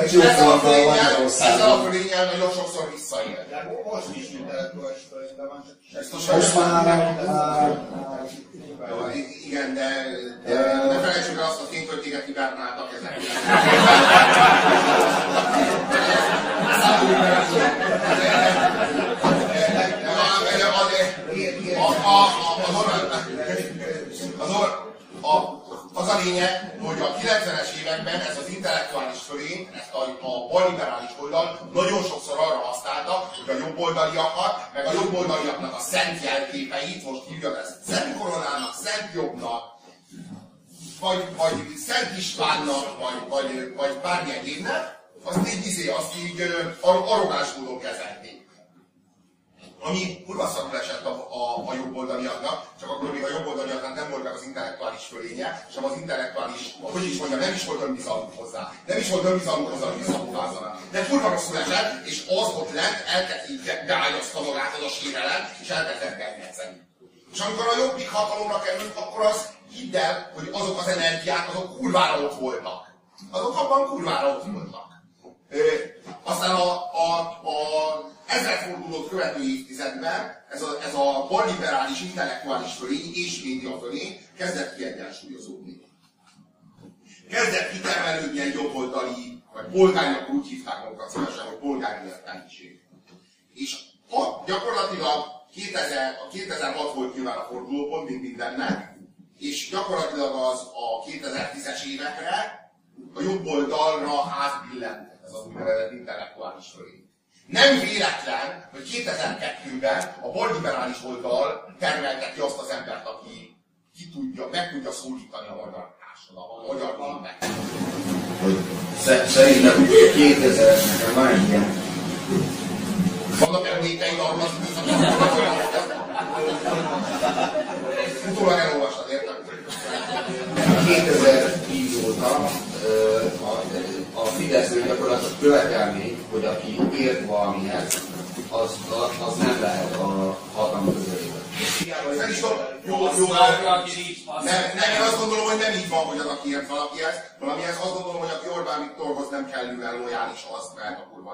és jó a fölénnyel- Magyarországon. Ezzel a fölénnyel nagyon sokszor visszaél. De most is most már, már, Igen, de, de ne felejtsük el azt a tényt, hogy téged hibernáltak ezek. Az a lényeg, hogy a 90-es években ez az intellektuális fölény, ezt a, a balliberális oldal nagyon sokszor arra használta, hogy a jobboldaliakat, meg a jobboldaliaknak a szent jelképeit, most hívja ezt Szent Koronának, Szent Jobbnak, vagy, vagy Szent Istvánnak, vagy, vagy, vagy bármilyen évnek, azt így, izé, azt így arrogáns módon kezelték. Ami kurva szarul esett a, a, a jobboldaliaknak, csak akkor még a jobboldaliaknak nem volt meg az intellektuális fölénye, sem az intellektuális, hogy is mondjam, nem is volt önbizalmuk hozzá. Nem is volt önbizalmuk hozzá, hogy visszapofázzanak. De kurva rosszul esett, és az ott lent elkezd így be- beágyazta magát az a sérelem, és elkezdett bennedzeni. És amikor a jobbik hatalomra került, akkor az hidd el, hogy azok az energiák, azok kurvára ott voltak. Azok abban kurvára ott voltak. Ö, aztán a, a, a ezredfordulót követő évtizedben ez a, ez a balliberális, intellektuális fölény fölény kezdett kiegyensúlyozódni. Kezdett kitermelődni egy jobboldali, vagy polgárnak úgy hívták magukat szívesen, hogy polgári értelmiség. És ott gyakorlatilag 2000, a 2006 volt nyilván a fordulópont, mint mindennek, és gyakorlatilag az a 2010-es évekre a jobb oldalra átbillent ez az úgynevezett intellektuális fölény. Nem véletlen, hogy 2002-ben a balliberális oldal termelte ki azt az embert, aki ki tudja, meg tudja szólítani a magyar társadalmat, a magyar népet. szerintem 2000-nek van egy ilyen Vannak emlékeid arról az Utólag elolvastad, érted? 2010 óta a, a Fidesz gyakorlatilag követelmény, hogy aki ért valamihez, az, az, az nem lehet a hatalom közelében. Nem is tudom, jó, jó, nem, nem, én azt gondolom, hogy nem így van, hogy az, aki ért valakihez, valamihez azt gondolom, hogy aki Orbán Viktorhoz nem kellően lojális, az mehet a kurva.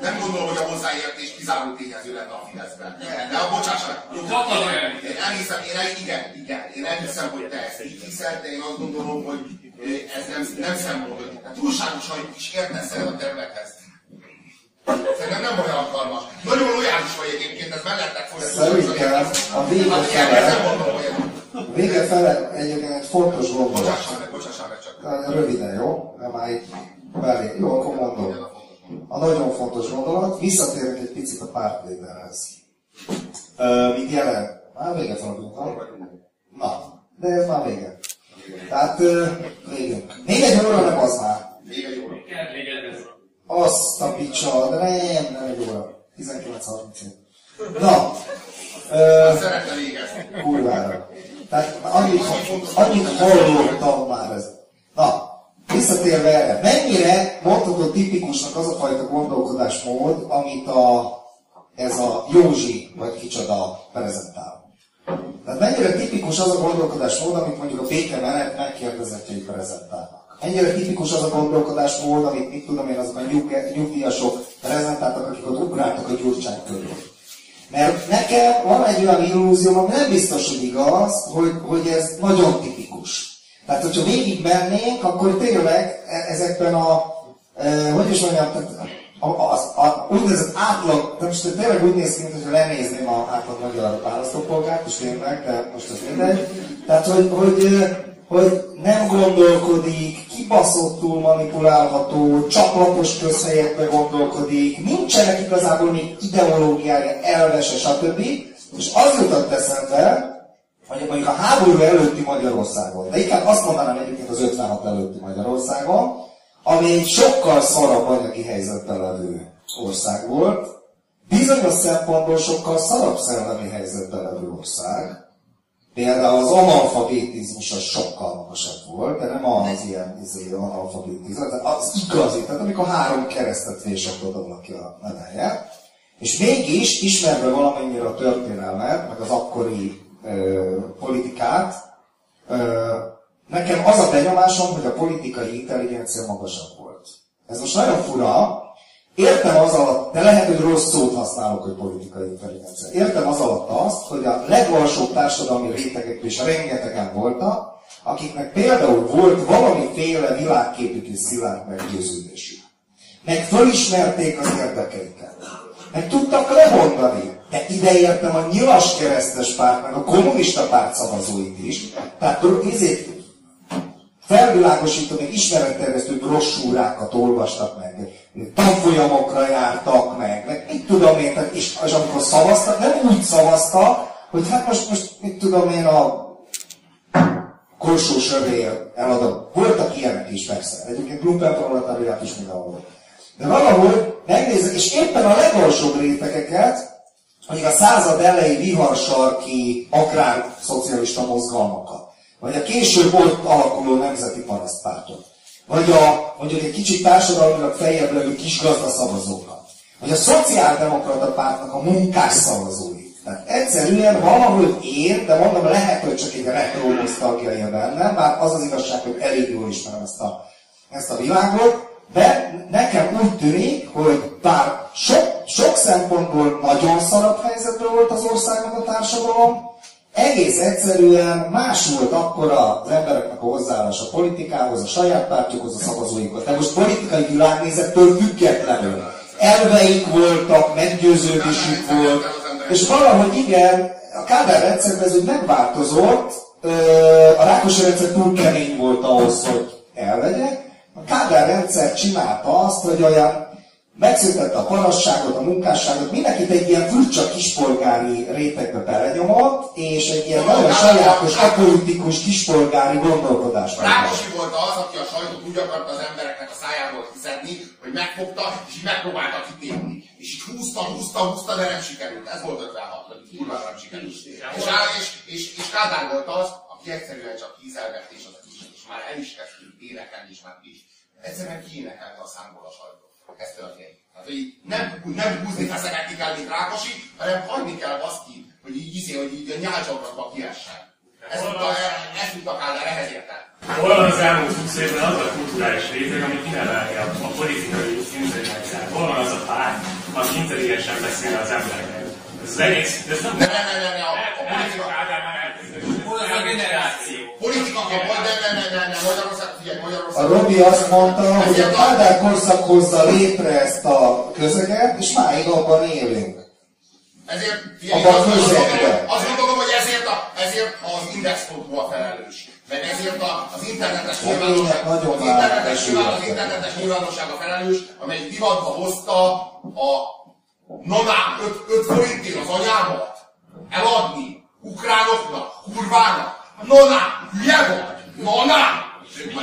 Nem gondolom, hogy a hozzáértés kizáró tényező lenne a Fideszben. De a bocsássanak, jó, én elhiszem, én el, igen, igen, én elhiszem, hogy te ezt így hiszed, de én azt gondolom, hogy ez nem, nem te túlságosan is értesz el a területhez. Szerintem nem olyan alkalmas. Nagyon lojális vagy egyébként, ez mellettek fog. Szerintem a vége fele, a vége fele egyébként egy fontos gondolat. Bocsássál meg, bocsássál meg csak. Röviden, jó? Nem már itt belé. Jó, akkor mondom. A nagyon fontos gondolat, visszatérünk egy picit a pártléderhez. Ö, Mint jelen. Már vége fordultam. Na, de ez már vége. Tehát ö, végünk. Még egy óra nem az már. Még egy óra. Azt a picsa, nem, nem egy óra. 19.37. Na. Ö, Szeretne végezni. kurvára. Tehát annyit, annyit hallottam már ez. Na, visszatérve erre. Mennyire mondható tipikusnak az a fajta gondolkodásmód, amit a, ez a Józsi, vagy kicsoda prezentál? Tehát mennyire tipikus az a gondolkodásmód, amit mondjuk a béke mellett megkérdezettjei prezentálnak? Mennyire tipikus az a gondolkodásmód, amit mit tudom én, azok a nyug, nyugdíjasok prezentáltak, akik ott ugráltak a gyurcsány körül? Mert nekem van egy olyan illúzióm, ami nem biztos, hogy igaz, hogy, hogy ez nagyon tipikus. Tehát, hogyha végig mennénk, akkor tényleg e- ezekben a, e, hogy is mondjam, tehát a, a, a, úgynevezett átlag, tehát most tényleg úgy néz ki, mintha lenézném a átlag magyar választópolgárt, és tényleg, de most ez mindegy. Tehát, hogy, hogy, hogy nem gondolkodik, kibaszottul manipulálható, csak lapos közhelyekbe gondolkodik, nincsenek igazából még ideológiája, elvese, stb. És az jutott eszembe, hogy mondjuk a háború előtti Magyarországon, de inkább azt mondanám egyébként az 56 előtti Magyarországon, ami egy sokkal szarabb anyagi helyzetben levő ország volt, bizonyos szempontból sokkal szarabb szellemi helyzetben levő ország. Például az analfabetizmus az sokkal magasabb volt, de nem az ilyen izé, analfabetizmus, az igazi, tehát amikor három keresztet vésett oda valaki a nevelje. És mégis, ismerve valamennyire a történelmet, meg az akkori ö, politikát, ö, nekem az a benyomásom, hogy a politikai intelligencia magasabb volt. Ez most nagyon fura, Értem az alatt, de lehet, hogy rossz szót használok, hogy politikai intelligencia. Értem az alatt azt, hogy a legalsóbb társadalmi rétegek is rengetegen voltak, akiknek például volt valamiféle világképük és szilárd meggyőződésük. Meg fölismerték az érdekeiket. Meg tudtak lemondani. De ide értem a nyilas keresztes párt, meg a kommunista párt szavazóit is. Tehát ezért felvilágosító, meg ismeretterjesztő brossúrákat olvastak meg, tanfolyamokra jártak meg, meg mit tudom én, és, és amikor szavaztak, nem úgy szavaztak, hogy hát most, most mit tudom én, a korsó sövér eladom. Voltak ilyenek is persze. Egyébként Bloomberg proletariát is mindenhol. De valahogy megnézek, és éppen a legalsóbb rétegeket, mondjuk a század elejé viharsarki agrár szocialista mozgalmakat, vagy a később ott alakuló nemzeti parasztpártot, vagy a mondjuk egy kicsit társadalmilag feljebb levő kisgazda szavazókat, vagy a szociáldemokrata pártnak a munkás szavazói. Tehát egyszerűen valahogy én, de mondom, lehet, hogy csak egy retro nosztalgia bennem, bár az az igazság, hogy elég jól ismerem ezt a, ezt a világot, de nekem úgy tűnik, hogy bár sok, sok szempontból nagyon szarabb helyzetben volt az országnak a társadalom, egész egyszerűen más volt akkor az embereknek a hozzáállás a politikához, a saját pártjukhoz, a szavazóikhoz. De most politikai világnézettől függetlenül. Elveik voltak, meggyőződésük volt, és valahogy igen, a Kádár rendszerben megváltozott, a Rákosi rendszer túl kemény volt ahhoz, hogy elvegyek. A Kádár rendszer csinálta azt, hogy olyan megszüntette a parasságot, a munkásságot, mindenkit egy ilyen furcsa kispolgári rétegbe belenyomott, és egy ilyen nagyon sajátos, apolitikus kispolgári gondolkodás. Rákosi volt az, aki a sajtót úgy akarta az embereknek a szájából kiszedni, hogy megfogta, és így megpróbálta kitépni. És így húzta, húzta, húzta, de nem sikerült. Ez volt 56, hogy kurva nem sikerült. És, és, és, és Kádár volt az, aki egyszerűen csak kízelgett, és, az, és már el is kezdtünk énekelni, és már is. Egyszerűen kiénekelte a számból a sajtó ez történik. Hát, hogy nem, nem húzni feszegetni kell, mint Rákosi, hanem hagyni kell azt ki, hogy így izé, hogy így a nyálcsapatba kiessen. Ez tudta, Kádár, ehhez értem. Hol van az elmúlt 20 évben az a kulturális réteg, ami kinevelni a, a politikai intelligenciát? Hol van az a párt, ami intelligensen beszél az embereknek? Ez az egész, ez nem... Ne, ne, ne, ne, ne, a, a politika... Hol az a generáció? Politika, a, ne, ne, ne, ne, ne, Magyarország, figyelj, Magyarország... A Robi azt mondta, hogy a Kádár korszak hozza létre ezt a közeget, és máig abban élünk. Ezért, figyelj, Abban azt, a azt, azt gondolom, hogy ezért, a, ezért az index.hu a felelős. Meg ezért a, az internetes nyilvánosság, az internetes, már nyilván, az internetes nyilvánosság a felelős, amely divatba hozta a nanák 5 forintért az anyámat eladni ukránoknak, kurvának. Nona, hülye vagy? Nona!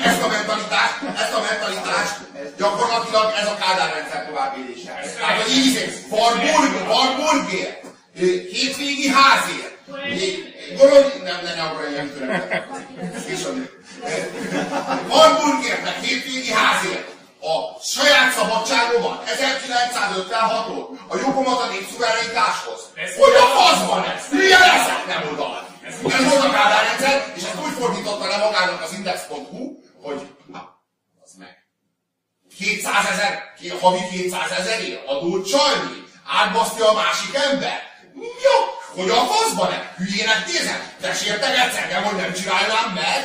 Ezt a mentalitást, ezt a mentalitást gyakorlatilag ez a Kádár rendszer továbbélése. Tehát, hogy így izé, Warburg, Warburgért, hétvégi házért, Golod, nem, nem, nem, akkor ilyen türelmet. Warburgért, meg hétvégi házért, a saját szabadságomat, 1956-ot, a jogomat a népszuverenitáshoz. Hogy a faszban ez? Hülye leszek, nem oda. Ez volt a Kádár rendszer, és ezt úgy fordította le magának az index.hu, hogy az meg. 200 ezer, havi 200 ezerért adót csalni, átbasztja a másik ember. Jó, hogy a faszban ne? Hülyének nézem? Te sértegetsz engem, hogy nem csinálnám meg?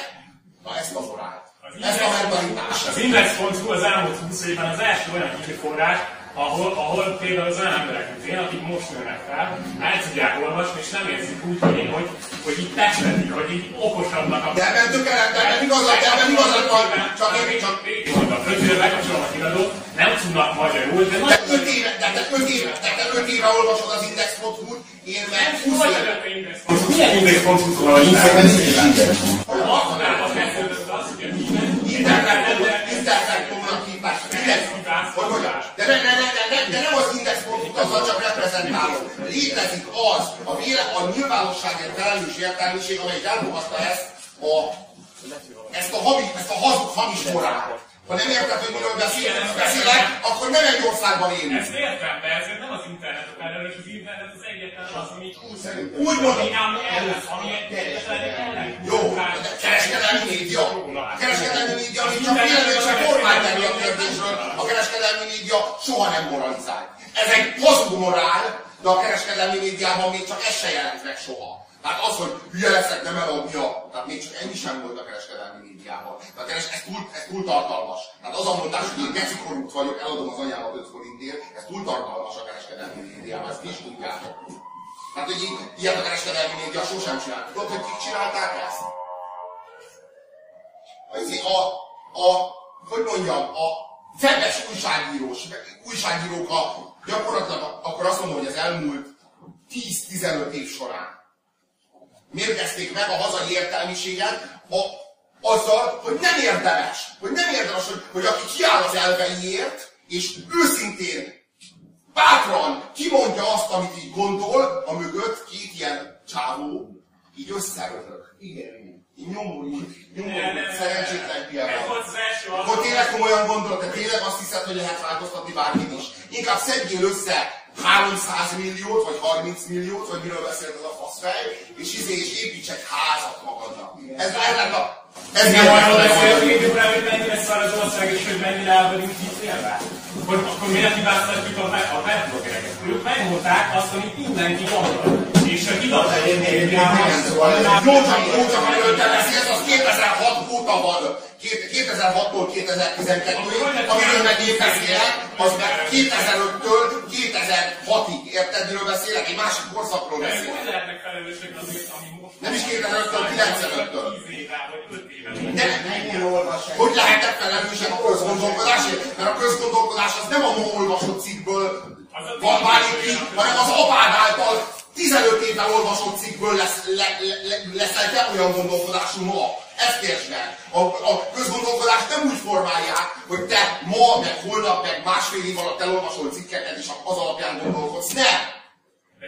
Na ezt a forrát. Ezt a mentalitást. Az Index.hu az elmúlt 20 évben az első olyan hírforrás, ahol, ahol például az olyan emberek, mint én, akik most nőnek fel, el tudják olvasni, és nem érzik úgy, hogy, én, hogy, hogy így testetik, hogy így okosabbnak a... De ebben tökélet, de ebben igazad, de ebben igazad van, csak én csak... Mondom, öt éve bekapcsolom a kiradót, nem tudnak magyarul, de De öt éve, de te öt éve, de te öt éve olvasod az index.hu-t, én meg 20 éve. Milyen indexpontot van a Mostanában kezdődött az, hogy a Internet, internet hívás. Index, hogy mondjam, de, ne, ne, ne, ne, de nem az index.hu, azzal csak reprezentálom. Létezik az, a, véle, a nyilvánosságért felelős értelmiség, amely elfogadta ezt a, ezt a, havi, ezt a hazug hamis morált. Ha nem érted, hogy miről beszél, beszélek, akkor nem egy országban élünk. Ezt értem, de ezért nem az internet a felelős, az internet az egyetlen az, ami Úgy mondom. ami ami ellen, ami ellen. Jó, de kereskedelmi média. Kereskedelmi média még csak vélemény sem tenni a kérdésről. Kereskedelmi média soha nem moralizál. Ez egy hazug morál, de a kereskedelmi médiában még csak ez se jelent meg soha. Tehát az, hogy hülye leszek, nem eladni a... Tehát még csak ennyi sem volt a kereskedelmi médiában. Tehát keres, ez, túl, ez túl tartalmas. Tehát az a mondás, hogy én geci korrupt vagyok, eladom az anyámat 5 forintért, ez túl tartalmas a kereskedelmi médiában, ezt is tudjátok. Tehát, hogy ilyet a kereskedelmi média sosem csinált. Tudod, hogy kik csinálták ezt? A, a, hogy mondjam, a febes újságírós, újságírók a, gyakorlatilag akkor azt mondom, hogy az elmúlt 10-15 év során mérgezték meg a hazai értelmiséget a, azzal, hogy nem érdemes, hogy nem érdemes, hogy, hogy aki kiáll az elveiért, és őszintén, bátran kimondja azt, amit így gondol, a mögött két ilyen csávó, így összeröhög. Igen, igen. Így nyomul, így nyomul, szerencsétlen hülye Ez volt az első Akkor tényleg komolyan gondolod, te tényleg azt hiszed, hogy lehet változtatni bármit is. Inkább szedjél össze 300 milliót, vagy 30 milliót, vagy miről beszélt az a faszfej, és izé, és építs egy házat magadnak. Ez lehet a... Ez nem arról beszélünk, hogy mennyire szar az ország, és hogy mennyire el vagyunk kitélve? Hogy akkor miért hibáztatjuk a, a webbloggereket? Ők megmondták azt, amit mindenki gondol. És a hidat Jó csak, jó csak, amiről te beszélsz, az 2006 óta van. Két- 2006-tól 2012-ig, amiről meg én beszélek, az meg 2005-től 2006-ig. Érted, miről beszélek? Egy másik korszakról beszélek. Nem is 2005-től, 95-től. 10 éve, vagy 5 éve. De hogy lehetett felelősek a közgondolkodásért? Mert a közgondolkodás az nem a ma olvasott cikkből van válik ki, hanem az apád által 15 éve olvasott cikkből lesz, le, le, le, leszel te olyan gondolkodású ma. Ezt értsd meg. A, a közgondolkodást nem úgy formálják, hogy te ma, meg holnap, meg másfél év alatt elolvasol cikkeket, és az alapján gondolkodsz. Nem!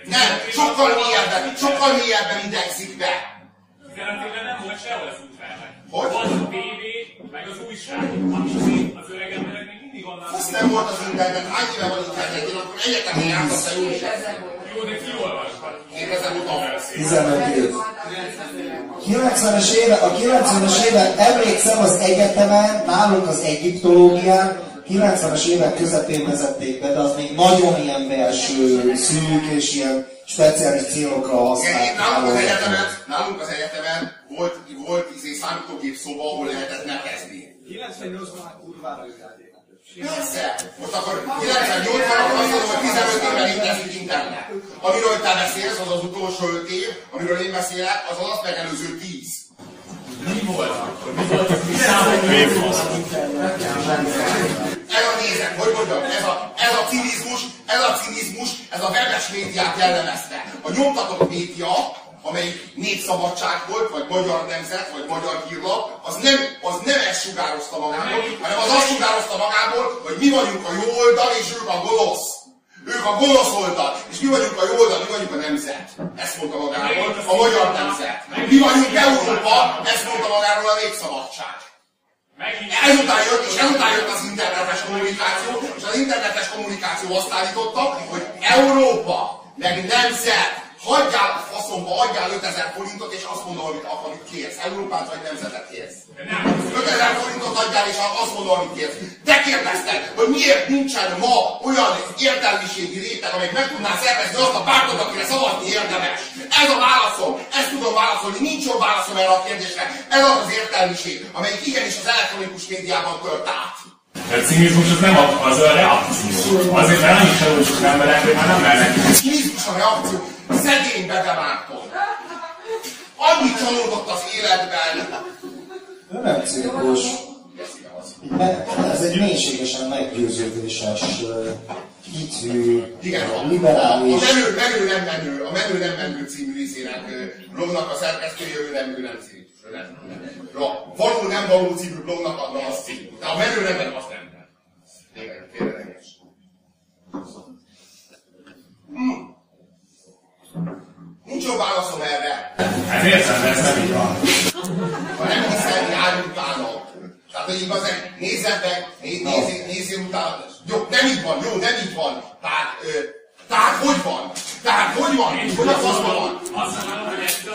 Nem! Sokkal mélyebben, sokkal mélyebben idegzik be. 15 éve nem volt sehol az internet. Hogy? Volt a tévé, meg az újság, ami az, az öreg emberek még mindig onnan... Azt nem volt az internet. Hány éve van internet? Én akkor egyetemen jártam te újság. Jó, de ki olvashat? 2000 óta. 15 év. 90-es éve, a 90-es évek, emlékszem az egyetemen, nálunk az egyiptológián, 90-es évek közepén vezették be, de az még nagyon ilyen belső szűk és ilyen speciális célokra Igen, használt. én nálunk az egyetemen, nálunk az egyetemen volt, volt izé számítógép szoba, ahol lehetett nekezni. 98-ban már kurvára jöttelték. Persze! Most akkor 98-ban akkor azt mondom, hogy 15 éve létezik internet. Amiről te beszélsz, az az utolsó 5 év, amiről én beszélek, az az azt megelőző 10. Mi volt akkor? Mi volt mi számít? Ez a nézet, hogy mondjam, ez a, ez a cinizmus, ez a cinizmus, ez a webes médiát jellemezte. A nyomtatott média, amely népszabadság volt, vagy magyar nemzet, vagy magyar hírlap, az nem, az nem ezt sugározta magából, hanem az azt sugározta magából, hogy mi vagyunk a jó oldal, és ők a gonosz. Ők a gonosz oldal, és mi vagyunk a jó oldal, mi vagyunk a nemzet. Ezt mondta magáról a magyar nemzet. Mi vagyunk Európa, ezt mondta magáról a népszabadság. Ezután jött, és ezután jött az internetes kommunikáció, és az internetes kommunikáció azt állította, hogy Európa, meg nemzet, hagyjál a faszomba, adjál 5000 forintot, és azt mondom, amit, amit kérsz. Európát vagy nemzetet kérsz. 5000 forintot adjál, és azt mondom, amit kérsz. Te kérdezted, hogy miért nincsen ma olyan értelmiségi réteg, amelyik meg tudná szervezni azt a pártot, akire szavazni érdemes. Ez a válaszom, ezt tudom válaszolni, nincs jobb válaszom erre a kérdésre. Ez az az értelmiség, amelyik igenis az elektronikus médiában tört át. A cinizmus az nem a, az a reakció. Azért, mert annyi csalódjuk emberek, hogy már nem mernek. Jézus a reakció, szegény Bebe Márton. Annyit csalódott az életben. Ő nem cirkus. Ez egy mélységesen meggyőződéses, hithű, Igen, a, liberális... menő, menő nem menő, a menő nem menő című izének, blognak a szerkesztője, ő nem, ő nem cirkus. Ő nem. A való nem való című blognak adna az cím. De a menő nem menő, azt nem. Tényleg, tényleg. Hmm. Nincs jobb válaszom erre. Hát értem, ez nem így van. Ha nem hiszel, járj utána. Tehát, hogy igazán nézzed meg, néz, nézzél, nézzél utána. Jó, nem így van, jó, nem így van. Tehát, ö, tehát hogy van? Tehát hogy van? Hogy a faszban van? Azt mondom, hogy ettől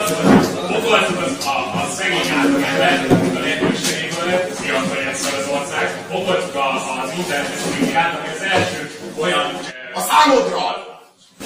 okoltuk az, a, a szegény átlagember, a lehetőségéből, fiatal egyszer az ország, a, az internetes médiát, ami az első olyan... A számodra!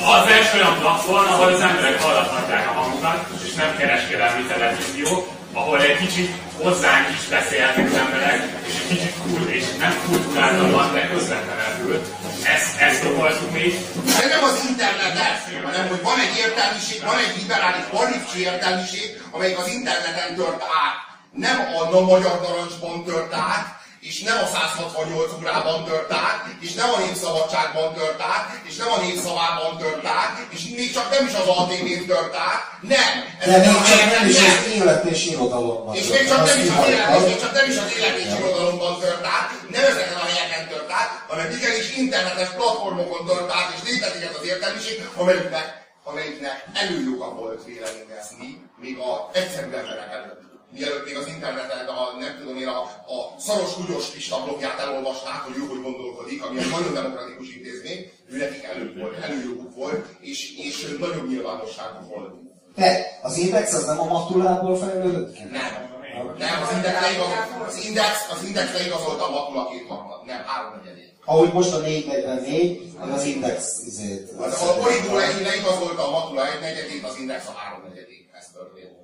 Az első olyan platform, ahol az emberek hallathatják a hangukat, és nem kereskedelmi televízió, ahol egy kicsit hozzánk is beszélhetnek az emberek, és egy kicsit kul, és nem kulturáltabban, de közvetlenebbül. Ezt, ezt okoltuk mi. De nem az internetet, hanem hogy van egy értelmiség, van egy liberális, marlifcsi értelmiség, amelyik az interneten tört át. Nem a na magyar narancsban tört át, és nem a 168 órában tört át, és nem a népszabadságban tört át, és nem a népszavában tört át, és még csak nem is az ATV-n tört át, nem! De még csak nem is az élet és irodalomban. És még csak nem is az élet, és még csak nem is az élet és irodalomban tört át, nem ezeken a helyeken tört át, hanem igenis internetes platformokon tört át, és létezik ez az értelmiség, amelyiknek, amelyiknek előjoga volt véleményezni, még a egyszerű emberek előtt. Mielőtt még az interneten, a, nem tudom én, a, a szaros húgyos lista blogját elolvasták, hogy ő hogy gondolkodik, ami egy nagyon demokratikus intézmény, ő nekik elő volt, előjoguk volt, és, és nagyobb nyilvánosságuk volt. De az index az nem a matulából fejlődött ki? Nem. Nem, az index leigazolt, az index, az index leigazolta a matula két harmad, nem három negyedét. Ahogy most a 444, az az index izét. Az, a Origó le- leigazolta a matula egy negyedét, az index a három negyedét. Ez történt. Ez lett a matula sors. Az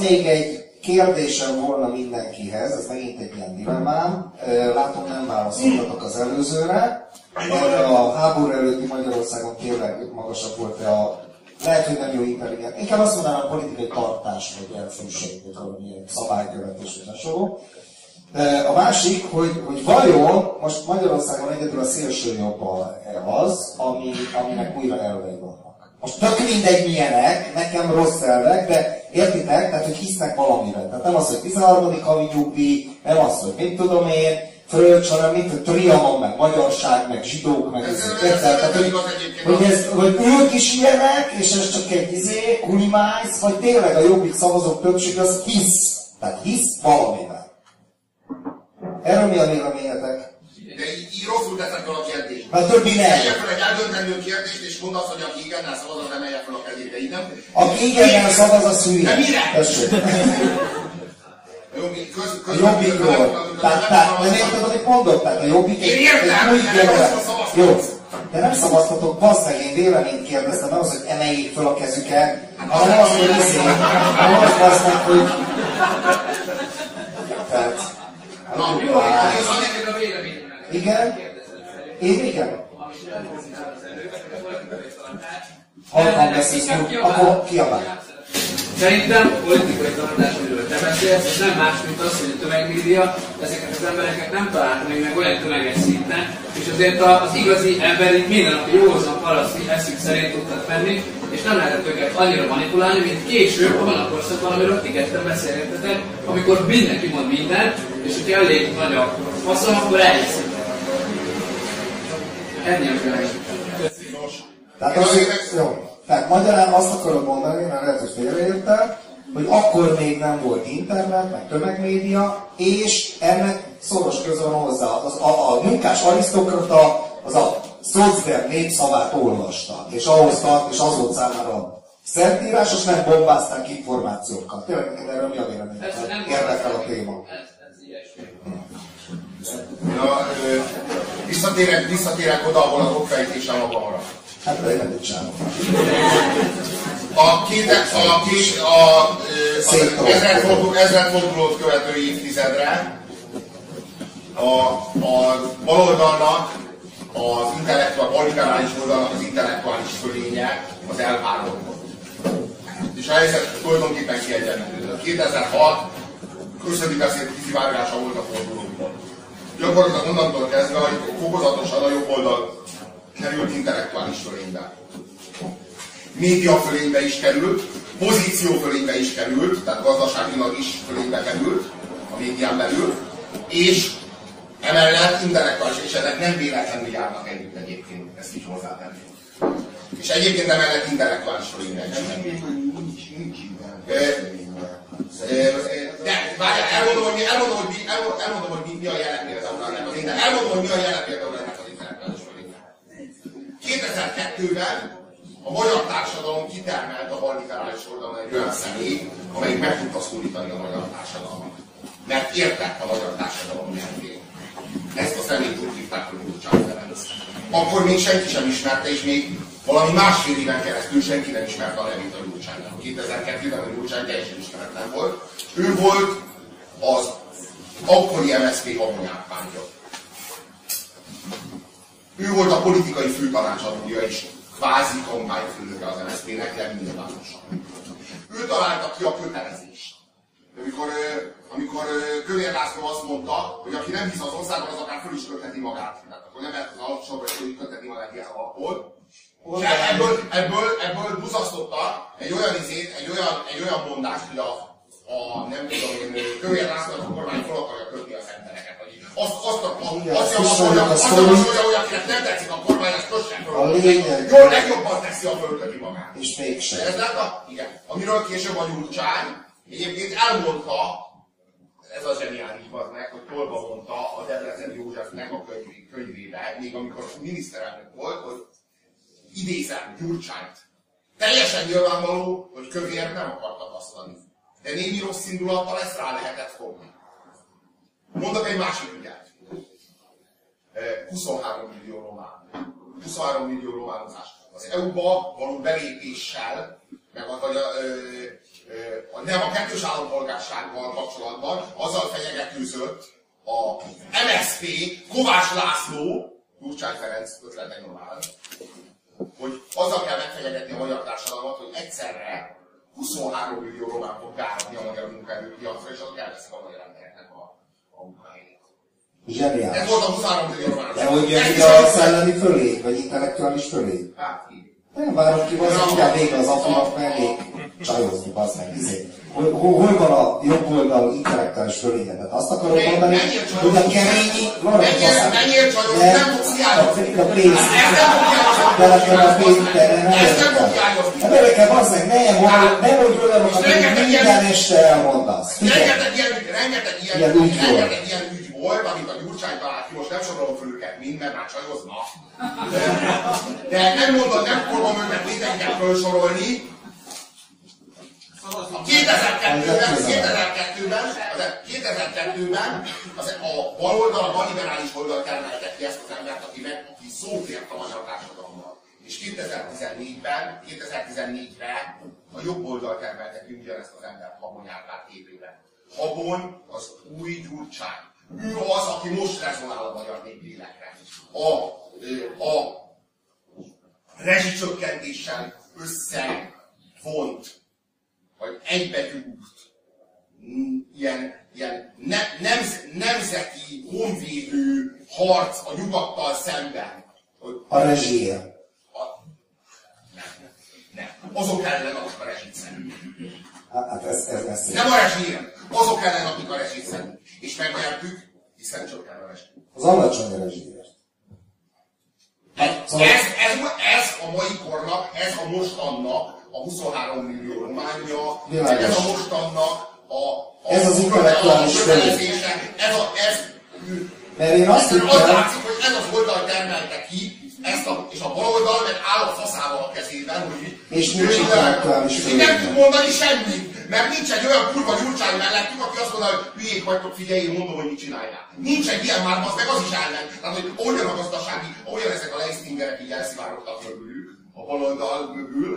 még egy kérdésem volna mindenkihez, ez megint egy ilyen dilemmám. Látom, nem válaszoltatok az előzőre. Erre a háború előtti Magyarországon tényleg magasabb volt a lehet, hogy nem jó intelligens. Inkább azt mondanám, a politikai tartás, vagy elfűség, vagy valamilyen szabálykövetés, vagy hasonló. A másik, hogy, hogy vajon most Magyarországon egyedül a szélső jobb az, ami, aminek újra elvei vannak. Most tök mindegy milyenek, nekem rossz elvek, de értitek? Tehát, hogy hisznek valamiben. Tehát nem az, hogy 13. havi nyugdíj, nem az, hogy mit tudom én, fröccs, hanem mint hogy trianon, meg magyarság, meg zsidók, meg ez, érted? Tehát, hogy, hogy, ez, hogy ők is ilyenek, és ez csak egy izé, kulimájsz, vagy tényleg a jobbik szavazók többség az hisz. Tehát hisz valamiben. Erről mi a véleményetek? De így, így rosszul teszek fel a kérdést. Mert többi nem. Tegye fel egy eldöntendő kérdést, és mondd azt, hogy aki igennel szavaz, az emelje fel a kezét. De így nem. Aki igennel szavaz, az hülye. De mire? Tessék. A köz, jobbikról. Tehát, tehát nem érted, amit mondok? Tehát a jobbik Én értem, rosszul szavaztam. Jó. De nem szavaztatok, bassz meg, én véleményt kérdeztem, nem az, hogy emeljék fel a kezüket, hanem az, hogy izé, hanem az bassz meg, hogy... Tehát, Na, Jó, ez a neked a véleményem. Igen? Én igen? Halkan beszélsz, akkor kiabálj. Szerintem politikai tartás, amiről te beszélsz, ez nem más, mint az, hogy a tömegmédia ezeket az embereket nem találta még meg olyan tömeges szinten, és azért az igazi emberi mindennapi józan paraszti eszük szerint tudtak venni, és nem lehetett őket annyira manipulálni, mint később abban a korszakban, amiről ti ketten beszélgetetek, amikor mindenki mond mindent, és hogyha elég nagy a faszom, akkor elhiszik. Tehát azért, jó. Tehát magyarán azt akarod mondani, mert lehet, hogy félreértem, hogy akkor még nem volt internet, meg tömegmédia, és ennek szoros köze van hozzá. Az, a, a munkás arisztokrata az a szocdem népszavát olvasta, és ahhoz tart, és az volt számára szentírás, és nem bombázták információkkal. Tényleg neked erről mi a vélemény? Érdekel a téma. Ja, ö, visszatérek, visszatérek oda, ahol az okfejtése maga marad. Hát én nem csinálom. A két, a két, a, az Széttolom. ezredfordulót, követő évtizedre a, a baloldalnak az intellektuális, balliberális oldalnak az intellektuális fölénye az elvállott. És a helyzet tulajdonképpen kiegyenlítődött. 2006 közödi beszéd kiszivárgása volt a fordulóban. Gyakorlatilag onnantól kezdve, hogy fokozatosan a jobb oldal került intellektuális fölénybe. Média fölénybe is került, pozíció fölénybe is került, tehát gazdaságilag is fölénybe került a médián belül, és emellett intellektuális, és ezek nem véletlenül járnak együtt egyébként, ezt is hozzátenném. És egyébként emellett intellektuális fölénybe is. De várjál, elmondom, hogy mi, elmondom, hogy mi, elmondom, hogy mi, mi a jelen például ennek az intellektuális Elmondom, hogy mi a jelen például ennek az fölénybe. 2002-ben a magyar társadalom kitermelt a balliberális oldalon egy olyan személy, amelyik meg tudta szólítani a magyar társadalmat. Mert értett a magyar társadalom nyelvén. Ezt a személyt úgy hívták, hogy Gyurcsány Ferenc. Akkor még senki sem ismerte, és még valami másfél éven keresztül senki nem ismerte a nevét a Gyurcsánynak. 2002-ben a Gyurcsány teljesen ismeretlen volt. Ő volt az akkori MSZP habonyárpántja. Ő volt a politikai főtanácsadója is, kvázi kampányfőnöke az MSZP-nek, nem nyilvánosan. Ő találta ki a kötelezést. Amikor, amikor Kövér László azt mondta, hogy aki nem hisz az országban, az akár föl is kötheti magát. Tehát akkor nem lehet az alapsorba hogy köthetni magát ilyen alapból. És ebből, ebből, ebből buzasztotta egy olyan izét, egy olyan, egy olyan mondást, hogy a, a nem tudom én, Kövér László a kormány fel akarja kötni az embereket. Vagy azt, azt, a, azt javasolja, azt javasolja, hogy akinek nem tetszik a kormány, azt kössen föl. A lényeg. Jól legjobban teszi a fölköti magát. És mégsem. Ez lett a, igen. Amiről később a Gyurcsány egyébként elmondta, ez a zseniális az meg, hogy Tolba mondta a Debrecen Józsefnek a könyv, könyvébe, még amikor miniszterelnök volt, hogy idézem Gyurcsányt. Teljesen nyilvánvaló, hogy kövér nem akar tapasztalni. De némi rossz indulattal ezt rá lehetett fogni. Mondok egy másik ügyet. 23 millió román. 23 millió románozás. Az EU-ba való belépéssel, meg a, vagy a, ö, ö, nem a kettős állampolgársággal kapcsolatban, azzal fenyegetőzött a MSZP Kovács László, Gyurcsány Ferenc ötlete nyomán, hogy azzal kell megfenyegetni a magyar társadalmat, hogy egyszerre 23 millió román fog gáradni a magyar munkaerőpiacra, és azok elveszik a magyar embereknek a, a munkahelyét. Zseniális. Ez volt a 23 millió román. De hogy jön ide a szellemi fölé, vagy intellektuális fölé? Hát, így. Nem várom ki, az mindjárt vége az apunak mellé csajozni, bazd meg, izé. Hol, hol, hol van a jobb oldal intellektuális fölényedet? Azt akarom Mennyire mondani, hogy a egy Mennyire- faszán. mennyire csajozni? Nem, Nem fogsz hiányozni. a, pénz. Nem hiányozni. Belekel a pénz, de nem nem értem. Nem érdekel, bazd meg, nem, hogy nem, hogy olyanokat, És amit minden este elmondasz. Rengeteg ilyen, rengeteg ilyen, rengeteg ilyen ügy volt, amit a Gyurcsány talált ki, most nem sorolom föl őket mind, mert már csajozna. De, de nem mondod, nem fogom őket mindegyiket felsorolni. A 2002-ben, 2002-ben, az- 2002-ben az, a baloldal, a balliberális oldal termelte ki ezt az embert, aki, meg, aki szót ért a magyar társadalommal. És 2014-ben, 2014-re a jobb oldal termelte ki ugyanezt az embert Habony Árpád képében. Habony az új gyurcsány. Ő az, aki most rezonál a magyar néplélekre. A, a rezsicsökkentéssel összevont, vagy egybegyúrt, mm, ilyen, ilyen ne, nemz, nemzeti honvédő harc a nyugattal szemben. A rezsér. nem. Azok ellen, akik a rezsit szeretik. Hát ez, ez, ez, Nem a rezsír, azok ellen, akik a rezsit szeretik. És megnyertük, hiszen csökken a rezsi. Az alacsony rezsér. Ez, ez, ez a mai kornak, ez a mostannak a 23 millió románja, Világos. ez a mostannak a, a Ez az intellektuális ez a, ez, Mert én azt hittem- az látszik, hogy ez az oldal termelte ki, ezt a, és a baloldal meg áll a faszával a kezében, hogy És nincs intellektuális és nem tud mondani semmit, mert nincs egy olyan kurva gyurcsány mellettük, aki azt mondja, hogy hülyék vagytok, figyelj, én mondom, hogy mit csináljál. Nincs egy ilyen már, az meg az is ellen. Tehát, hogy olyan a gazdasági, olyan ezek a leisztingerek így elszivárogtak mögülük, baloldal mögül,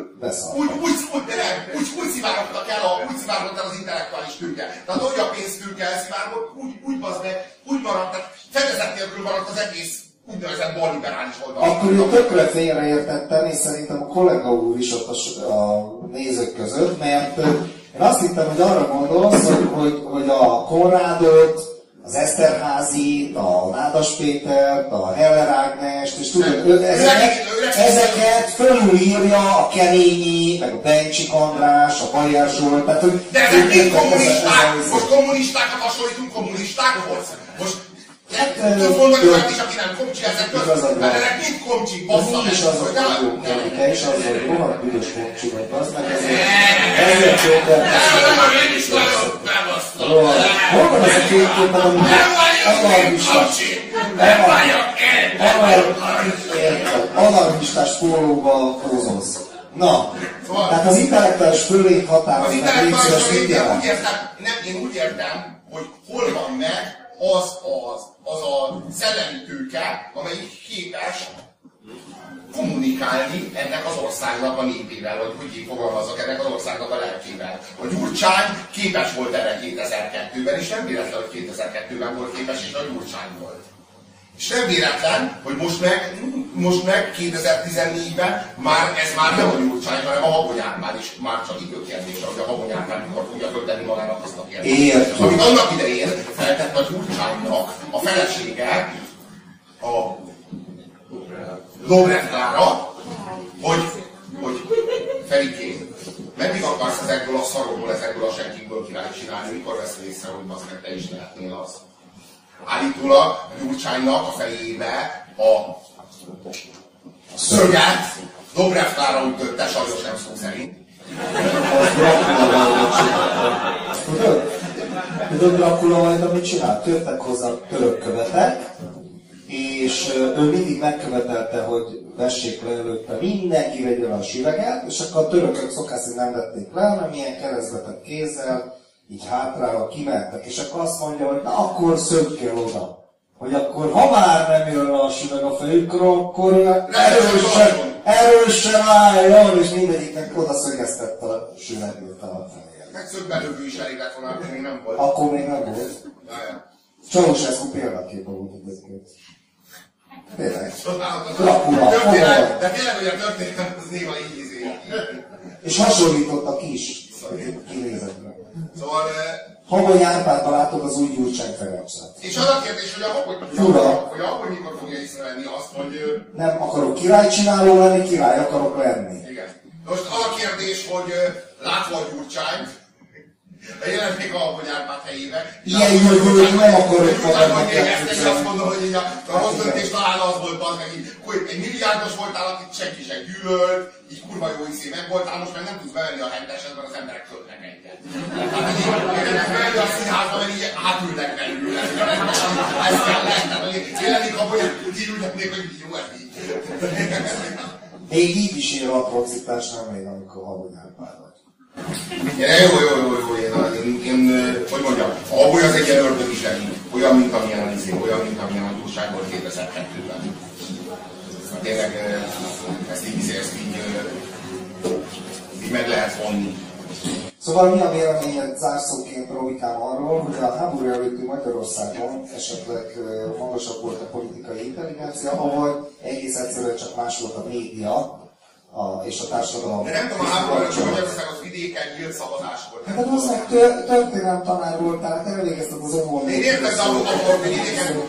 úgy, úgy, úgy, nem, úgy, úgy szivárogtak el, a, úgy szivárogott el az intellektuális tőke. Tehát a pénztőke elszivárgott, úgy, úgy bazd meg, úgy maradt, tehát fedezet nélkül maradt az egész úgynevezett balliberális oldal. Akkor én tökre félreértettem, és szerintem a kollega úr is ott a, a nézők között, mert én azt hittem, hogy arra gondolsz, hogy, hogy, hogy a Konrádot, az Eszterházit, a Nádas Pétert, a Heller Ágnest, és tudod, ezeket, ezeket fölülírja a Kenényi, meg a Bencsik András, a Bajer Zsolt, tehát hogy... De ezek mind kommunisták! Most kommunistákat hasonlítunk kommunistákhoz? Most Jó. olyat is, aki nem komcsi ezek. Mert ezek mind komcsik, bassza Mi is meg, azok hogy nem- vagyunk, te is az vagy, rohadt büdös komcsi vagy, az meg ezért, ezért jó Én is nagyon bebasztom. Hol van az a két képed, amit anarchista, anarchistás pólóba pózolsz? Na, tehát az intellektuális fölény Az határozat, légy szíves, mit jelent? nem, én úgy értem, hogy hol van meg az, az, az a szellemi tőke, amelyik képes kommunikálni ennek az országnak a népével, vagy hogy így fogalmazok, ennek az országnak a lelkével. A Gyurcsány képes volt erre 2002-ben, és nem véletlen, hogy 2002-ben volt képes, és a Gyurcsány volt. És nem véletlen, hogy most meg, most meg 2014-ben már ez már nem a Gyurcsány, hanem a Habony Árpád is már csak időkérdése, hogy a Habony Árpád mikor fogja föltenni magának azt a kérdést. Amit annak idején feltett a Gyurcsánynak a felesége, a Dobrev Klára, hogy, hogy Ferikén, meddig akarsz ezekből a szarokból, ezekből a senkikből királyt csinálni, mikor vesz észre, hogy meg te is lehetnél az. Állítólag Gyurcsánynak a fejébe a szöget Dobrev Klára ütötte, sajnos nem szó szerint. Tudod? Dracula majd amit csinált? Jöttek hozzá török követek, és ő mindig megkövetelte, hogy vessék le előtte mindenki vegye le a süveget, és akkor a törökök szokás szerint nem vették le, hanem ilyen keresztbetett kézzel, így hátrával kimentek, és akkor azt mondja, hogy na akkor szökkel oda. Hogy akkor, ha már nem jön a süveg a fejükre, akkor erősen, erősen álljon, és mindegyiknek oda szögeztette a süvegét a fejére. Meg szögbelővű is elég lett volna, akkor még nem volt. Akkor még nem volt. Ceausescu példaképe volt egyébként. Tényleg. Dracula? De tényleg, hogy a történet az néha így. És hasonlítottak is Habony Árpádban látod az új Gyurcsány Ferencet. és az a kérdés, hogy a Fura. hogy a hogy mikor fogja észrevenni azt, hogy Nem akarok királycsináló lenni, király akarok lenni. igen. Most az a kérdés, hogy látva a Gyurcsányt, a hogy Árpád helyébe. Ilyen jövőt nem akarok hogy még ezt elképzelni. azt mondom, hogy így a, a rossz döntés talán az volt az, meg így, hogy egy milliárdos voltál, akit senki sem gyűlölt, így kurva jó izé meg voltál, most meg nem tudsz bevenni a henteset, mert az emberek költnek egyet. Hát így, bevenni a színházba, mert így átülnek belőle. Ez kell lehet, hogy ha hogy így ülnek hogy jó, ez így. Még így is ér atrocitás, nem még amikor Árpád vagy. Ja, jó, jó, jó, jó, én, én, én, hogy mondjam, a Habony az egy ilyen ördögi zseni, olyan, mint amilyen a izé, olyan, mint amilyen a túlság volt 2002-ben. Tényleg eh, ezt így, ezt így, így meg lehet vonni. Szóval mi a véleményed zárszóként Robikám arról, hogy a háború előtti Magyarországon esetleg magasabb volt a politikai intelligencia, ahol egész egyszerűen csak más volt a média a, és a társadalom. De nem tudom, háború előtt Magyarország az vidéken nyílt szavazás volt. Hát az meg tör- történelem tanár voltál, te elvégezted az óvon. Én értem, de ahol, vidéken,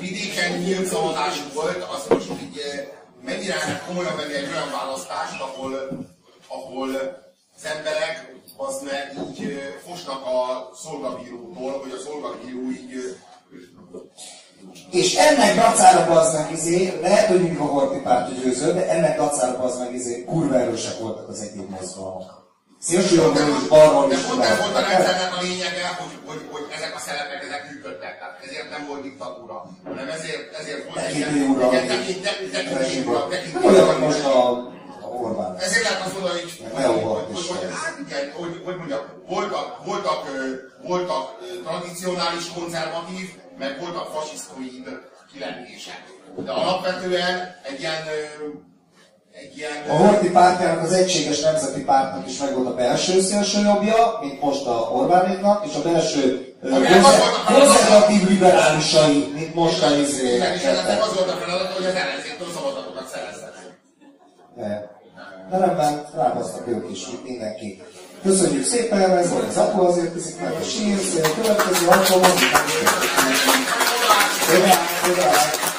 vidéken nyílt szavazás volt, az most így eh, mennyire komolyan venni egy olyan választást, ahol, ahol az emberek az meg így eh, fosnak a szolgabírótól, hogy a szolgabíró így eh, És ennek dacára bazd meg izé, lehet, hogy a Horti párt győző, de ennek dacára bazd meg izé, kurva erősek voltak az egyéb mozgalmak. Szélsőjobbról is, balról De is. pont ez volt a rendszernek a lényege, hogy, hogy, hogy ezek a szerepek ezek működtek. Tehát ezért nem volt diktatúra, hanem ezért, ezért volt egy ilyen Tekintély ura. igen, tekint- te- tekintély ura, tekintély Olyan, hogy most a, a Orbán. Ezért lehet azt mondani, hogy, hogy, hogy, hát igen, hogy, hogy mondjam, voltak, voltak, voltak tradicionális konzervatív, meg voltak fasisztoid kilengések. De alapvetően egy ilyen, ö, A Horti pártjának az egységes nemzeti pártnak is megvolt a belső szélsőjobbja, mint most a Orbánéknak, és a belső konzervatív liberálisai, mint most a izé. Ennek az volt a feladat, hogy az ellenzéktől szavazatokat szereztek. De de rendben, rábasztak ők is, mint mindenki. Köszönjük szépen, ez volt az apu, azért viszik meg a sírszél, következő alkalommal. Szépen.